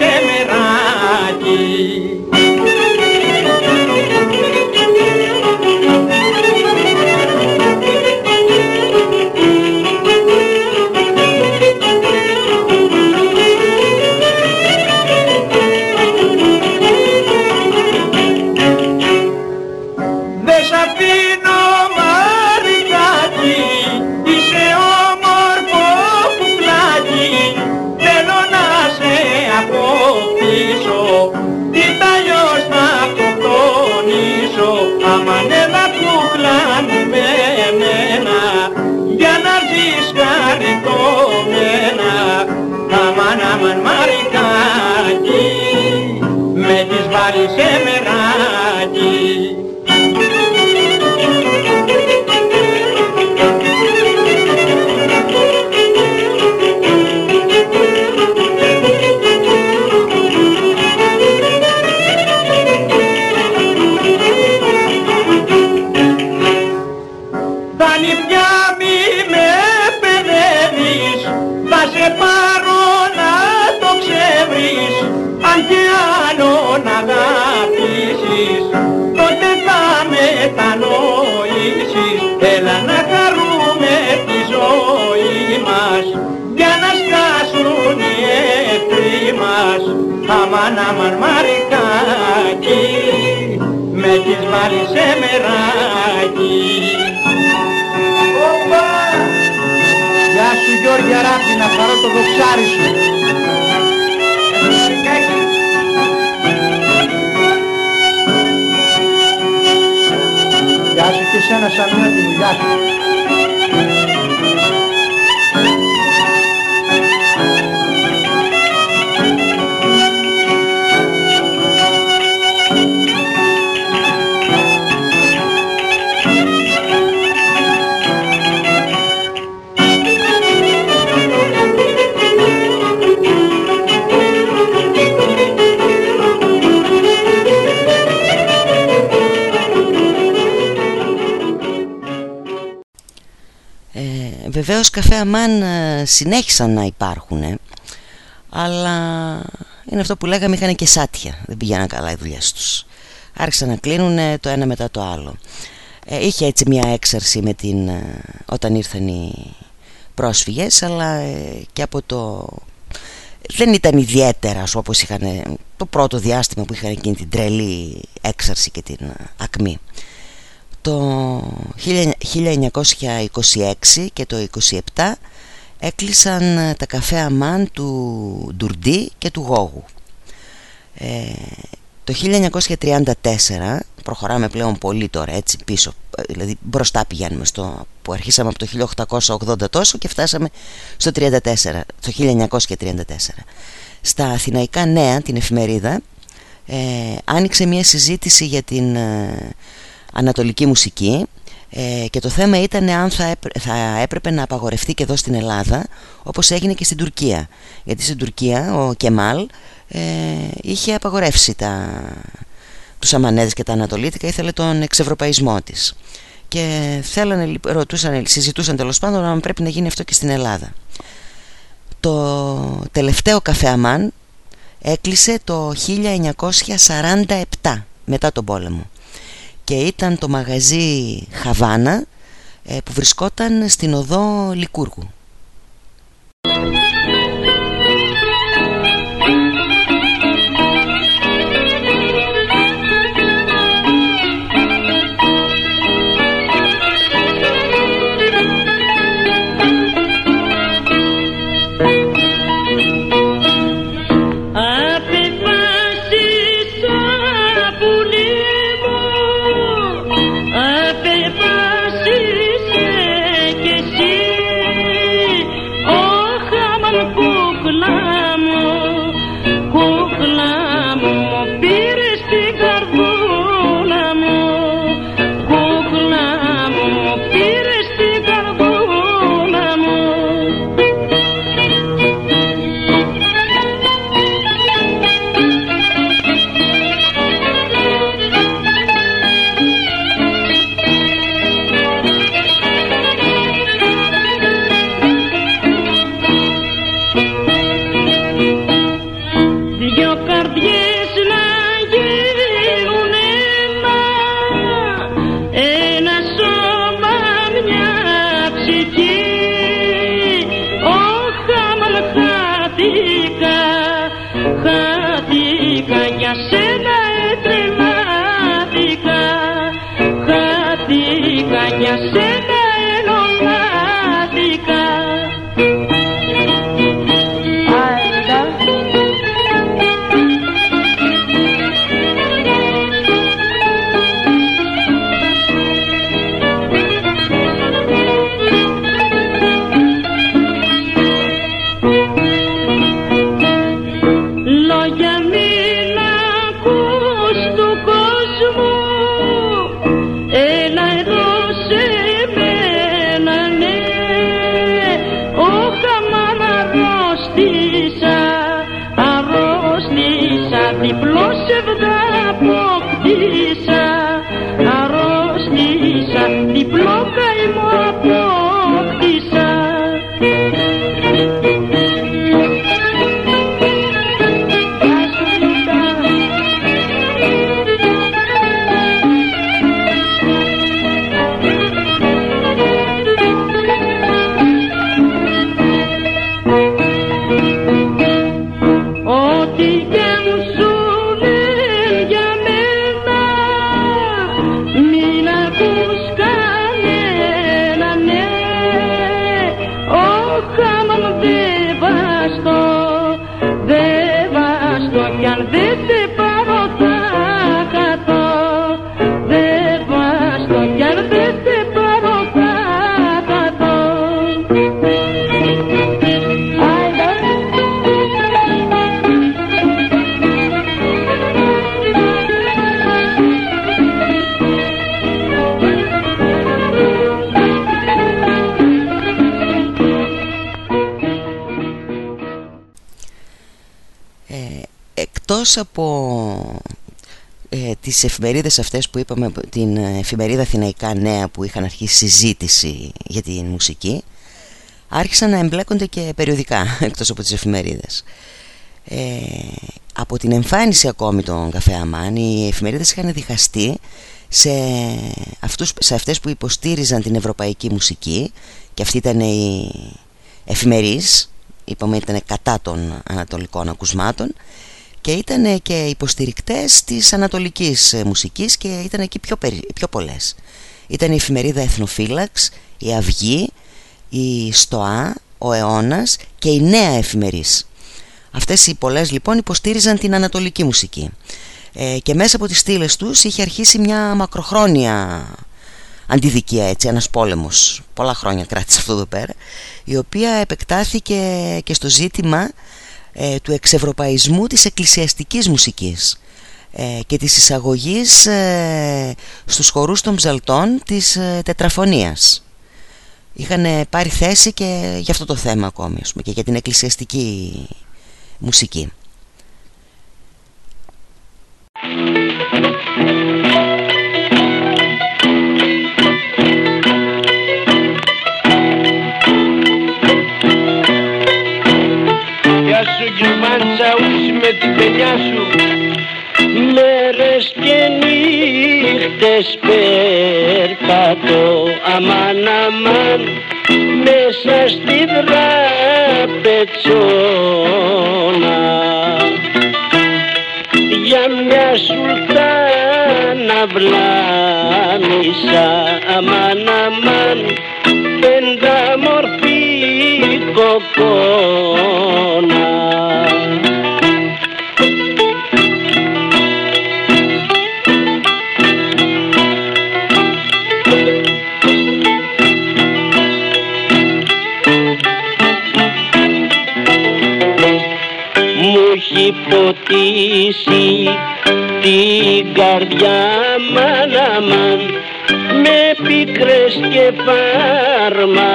τις βάλεις σε μεράκι. Γεια σου Γιώργη Αράπη, να χαρώ το δοξάρι σου. Γεια σου και σένα Σαμιώτη μου, γεια σου. Βεβαίως καφέ αμάν ε, συνέχισαν να υπάρχουν αλλά είναι αυτό που λέγαμε είχαν και σάτια. Δεν πηγαίναν καλά οι δουλειές τους. Άρχισαν να κλείνουν το ένα μετά το άλλο. Ε, είχε έτσι μια έξαρση με την, ε, όταν ήρθαν οι πρόσφυγες αλλά ε, και από το δεν ήταν ιδιαίτερα όπως είχαν το πρώτο διάστημα που είχαν εκείνη την τρελή έξαρση και την ακμή το 1926 και το 27 έκλεισαν τα καφέ αμάν του Ντουρντί και του Γόγου. Το 1934 προχωράμε πλέον πολύ τώρα έτσι πίσω δηλαδή μπροστά πηγαίνουμε στο, που αρχίσαμε από το 1880 τόσο και φτάσαμε στο 34, το 1934 στα Αθηναϊκά Νέα την εφημερίδα ε, άνοιξε μια συζήτηση για την ε, ανατολική μουσική. Ε, και το θέμα ήταν αν θα, θα έπρεπε να απαγορευτεί και εδώ στην Ελλάδα όπως έγινε και στην Τουρκία. Γιατί στην Τουρκία ο Κεμάλ ε, είχε απαγορεύσει τα, τους Αμανέδες και τα Ανατολίτικα ήθελε τον εξευρωπαϊσμό της. Και θέλανε, ρωτούσαν, συζητούσαν τέλος πάντων αν πρέπει να γίνει αυτό και στην Ελλάδα. Το τελευταίο καφέ Αμάν έκλεισε το 1947 μετά τον πόλεμο και ήταν το μαγαζί Χαβάνα ε, που βρισκόταν στην οδό Λικούργου από ε, τις εφημερίδες αυτές που είπαμε την εφημερίδα Αθηναϊκά Νέα που είχαν αρχίσει συζήτηση για τη μουσική άρχισαν να εμπλέκονται και περιοδικά εκτός από τις εφημερίδες. Ε, από την εμφάνιση ακόμη των καφέ Αμάν οι εφημερίδες είχαν διχαστεί σε, αυτούς, σε αυτές που υποστήριζαν την ευρωπαϊκή μουσική και αυτή ήταν η εφημερής είπαμε ήταν κατά των ανατολικών ακουσμάτων και ήταν και υποστηρικτές της ανατολικής μουσικής και ήταν εκεί πιο, πιο πολλές. Ήταν η εφημερίδα Εθνοφύλαξ, η Αυγή, η Στοά, ο Αιώνας και η Νέα Εφημερής. Αυτές οι πολλές λοιπόν υποστήριζαν την ανατολική μουσική. Ε, και μέσα από τις στήλες τους είχε αρχίσει μια μακροχρόνια αντιδικία έτσι, ένας πόλεμος. Πολλά χρόνια κράτησε αυτό εδώ πέρα η οποία επεκτάθηκε και στο ζήτημα ε, του εξευρωπαϊσμού της εκκλησιαστικής μουσικής ε, και της εισαγωγής ε, στους χορούς των ψαλτών της ε, τετραφωνίας. Είχαν πάρει θέση και για αυτό το θέμα ακόμη και για την εκκλησιαστική μουσική με την παινιά σου. Μέρες και νύχτες περπατώ αμάν αμάν μέσα στη δραπετσόνα για μια σουλτάνα βλάμισα αμάν αμάν πενταμορφή κοκόνα ποτίσει την καρδιά μαν αμάν με πίκρες και φαρμάκι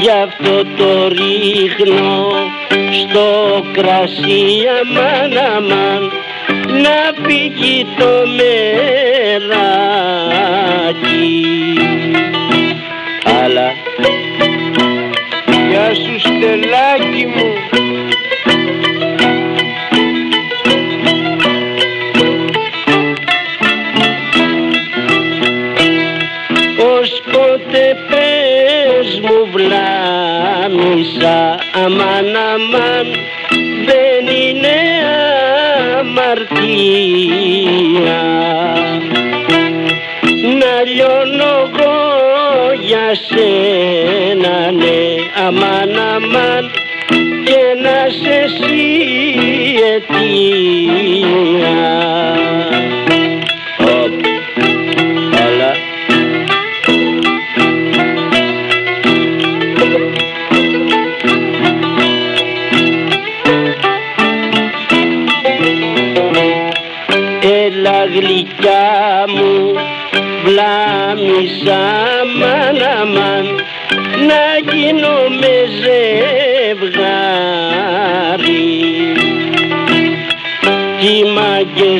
γι' αυτό το ρίχνω στο κρασί αμάν αμάν να φύγει το μεράκι στελάκι μου. Ως πότε πες μου βλάμισα αμάν αμάν δεν είναι αμαρτία. Να λιώνω εγώ για σένα ναι αμάν αμάν και να σε εσύ αιτία. Οπ, αλλά Έλα γλυκιά μου βλάμισα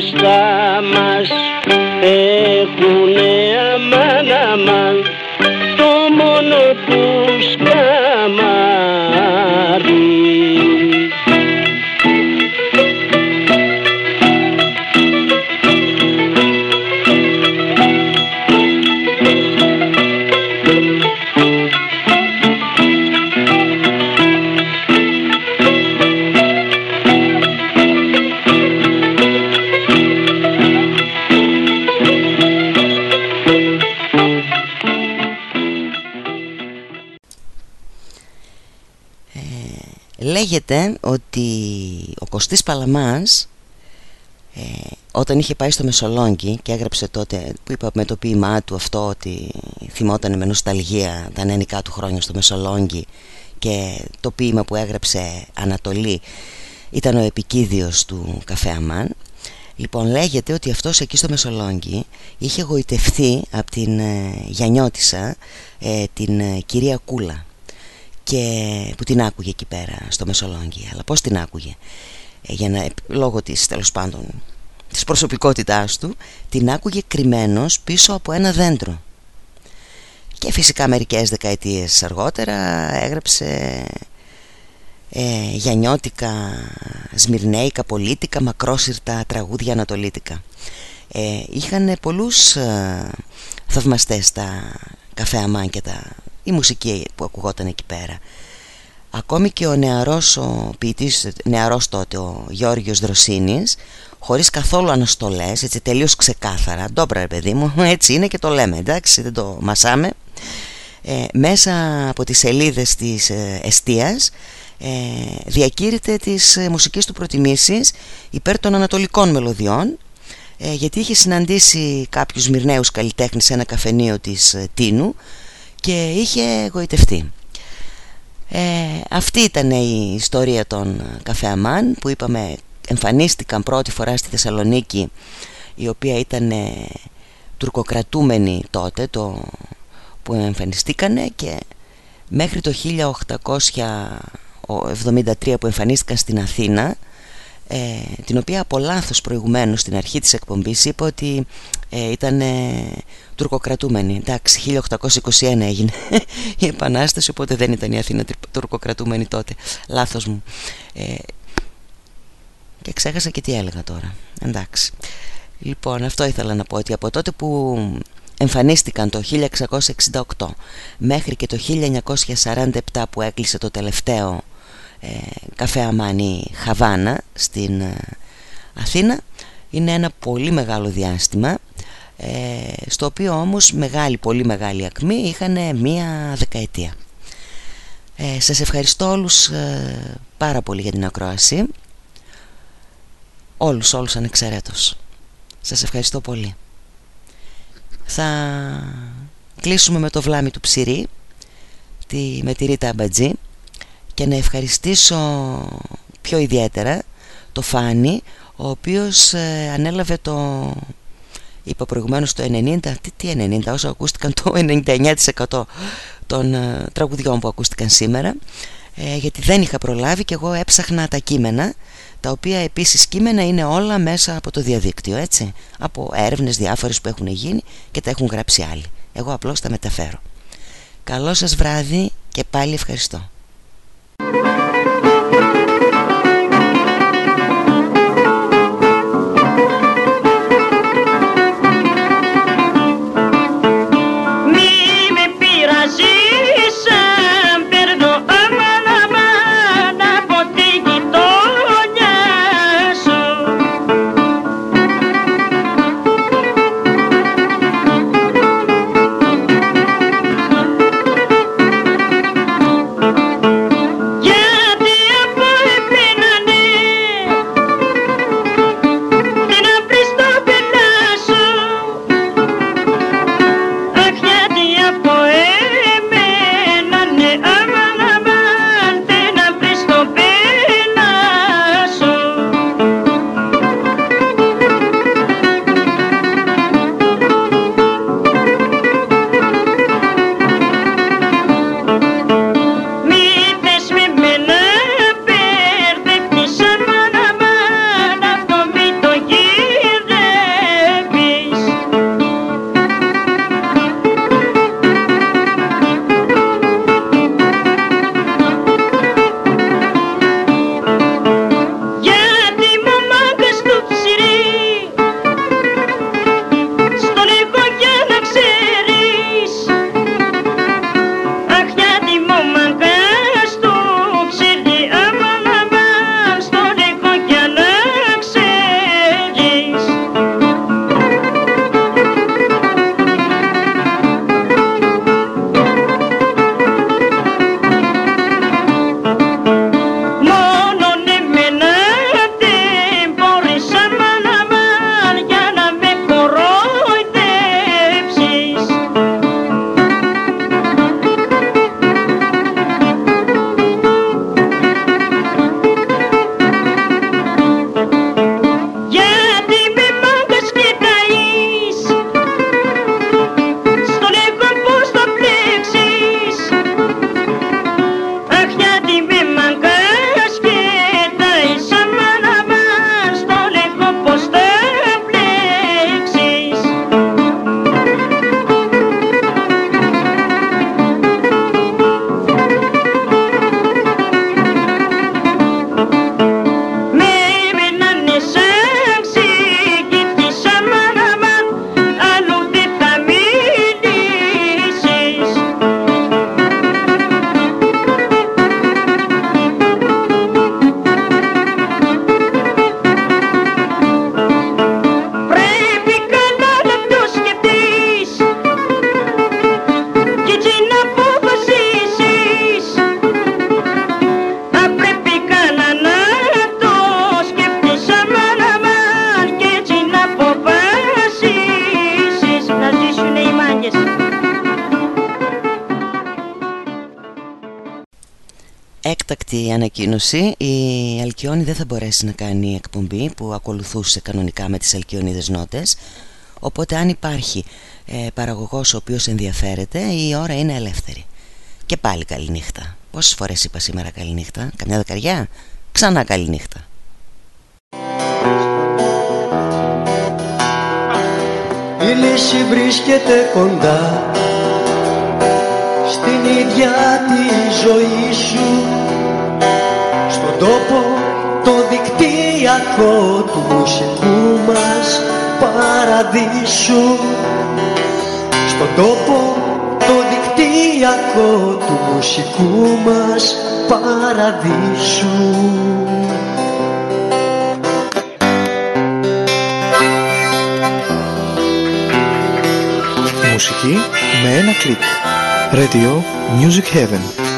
selama Λέγεται ότι ο Κωστής Παλαμάς ε, όταν είχε πάει στο Μεσολόγγι και έγραψε τότε που είπα με το ποίημά του αυτό ότι θυμόταν με νοσταλγία τα νεανικά του χρόνια στο Μεσολόγγι και το ποίημα που έγραψε Ανατολή ήταν ο επικίδιος του Καφέ Αμάν. Λοιπόν λέγεται ότι αυτός εκεί στο Μεσολόγγι είχε γοητευθεί από την ε, Γιαννιώτισσα ε, την ε, κυρία Κούλα και που την άκουγε εκεί πέρα στο Μεσολόγγι αλλά πως την άκουγε; Ε, για να, λόγω της τέλος πάντων της προσωπικότητάς του την άκουγε κρυμμένος πίσω από ένα δέντρο και φυσικά μερικές δεκαετίες αργότερα έγραψε ε, γιανιώτικα, σμυρνέικα, πολίτικα, μακρόσυρτα τραγούδια ανατολίτικα. Ε, είχαν πολλούς ε, θαυμαστές τα καφέ αμάν και τα, η μουσική που ακουγόταν εκεί πέρα. Ακόμη και ο νεαρός ο ποιητής, νεαρός τότε ο Γιώργος Δροσίνης χωρίς καθόλου αναστολές, έτσι τελείως ξεκάθαρα ντόπρα ρε παιδί μου, έτσι είναι και το λέμε εντάξει δεν το μασάμε ε, μέσα από τις σελίδες της ε, εστίας ε, διακήρυτε τις ε, μουσικής του προτιμήσεις υπέρ των ανατολικών μελωδιών ε, γιατί είχε συναντήσει κάποιους μυρναίους καλλιτέχνες σε ένα καφενείο της ε, Τίνου και είχε εγωιτευτεί ε, αυτή ήταν η ιστορία των Καφέ Αμάν που είπαμε εμφανίστηκαν πρώτη φορά στη Θεσσαλονίκη η οποία ήταν ε, τουρκοκρατούμενη τότε το που εμφανιστήκανε και μέχρι το 1873 που εμφανίστηκαν στην Αθήνα ε, την οποία από λάθος προηγουμένως στην αρχή της εκπομπής είπα ότι ε, ήταν ε, τουρκοκρατούμενη. Εντάξει 1821 έγινε η επανάσταση οπότε δεν ήταν η Αθήνα τουρκοκρατούμενη τότε. Λάθος μου. Ε, και ξέχασα και τι έλεγα τώρα. Εντάξει. Λοιπόν αυτό ήθελα να πω ότι από τότε που εμφανίστηκαν το 1668 μέχρι και το 1947 που έκλεισε το τελευταίο ε, καφέ Αμάνι Χαβάνα στην ε, Αθήνα. Είναι ένα πολύ μεγάλο διάστημα ε, στο οποίο όμως μεγάλη, πολύ μεγάλη ακμή είχαν μία δεκαετία. Ε, Σας ευχαριστώ όλους ε, πάρα πολύ για την ακρόαση. Όλους, όλους ανεξαιρέτως. Σας ευχαριστώ πολύ. Θα κλείσουμε με το βλάμι του ψυρί τη, Με τη Ρίτα Αμπατζή Και να ευχαριστήσω πιο ιδιαίτερα το Φάνη Ο οποίος ε, ανέλαβε το Είπα προηγουμένως το 90 Τι, τι 90 όσο ακούστηκαν το 99% των ε, τραγουδιών που ακούστηκαν σήμερα ε, γιατί δεν είχα προλάβει και εγώ έψαχνα τα κείμενα τα οποία επίσης κείμενα είναι όλα μέσα από το διαδίκτυο έτσι από έρευνες διάφορες που έχουν γίνει και τα έχουν γράψει άλλοι. Εγώ απλώς τα μεταφέρω. Καλό σας βράδυ και πάλι ευχαριστώ Thank you. Ανακοίνωση η Αλκιόνη δεν θα μπορέσει να κάνει εκπομπή που ακολουθούσε κανονικά με τις Αλκιονίδες νότες. Οπότε αν υπάρχει ε, παραγωγός ο οποίος ενδιαφέρεται η ώρα είναι ελεύθερη. Και πάλι καληνύχτα. Πόσες φορές είπα σήμερα καληνύχτα; Καμιά δεκαριά; Ξανά καληνύχτα. Η λύση βρίσκεται κοντά στην ίδια τη ζωή σου. στον τόπο το δικτυακό του μουσικού μας παραδείσου στον τόπο το δικτυακό του μουσικού μας παραδείσου Μουσική με ένα κλικ. Radio Music Heaven.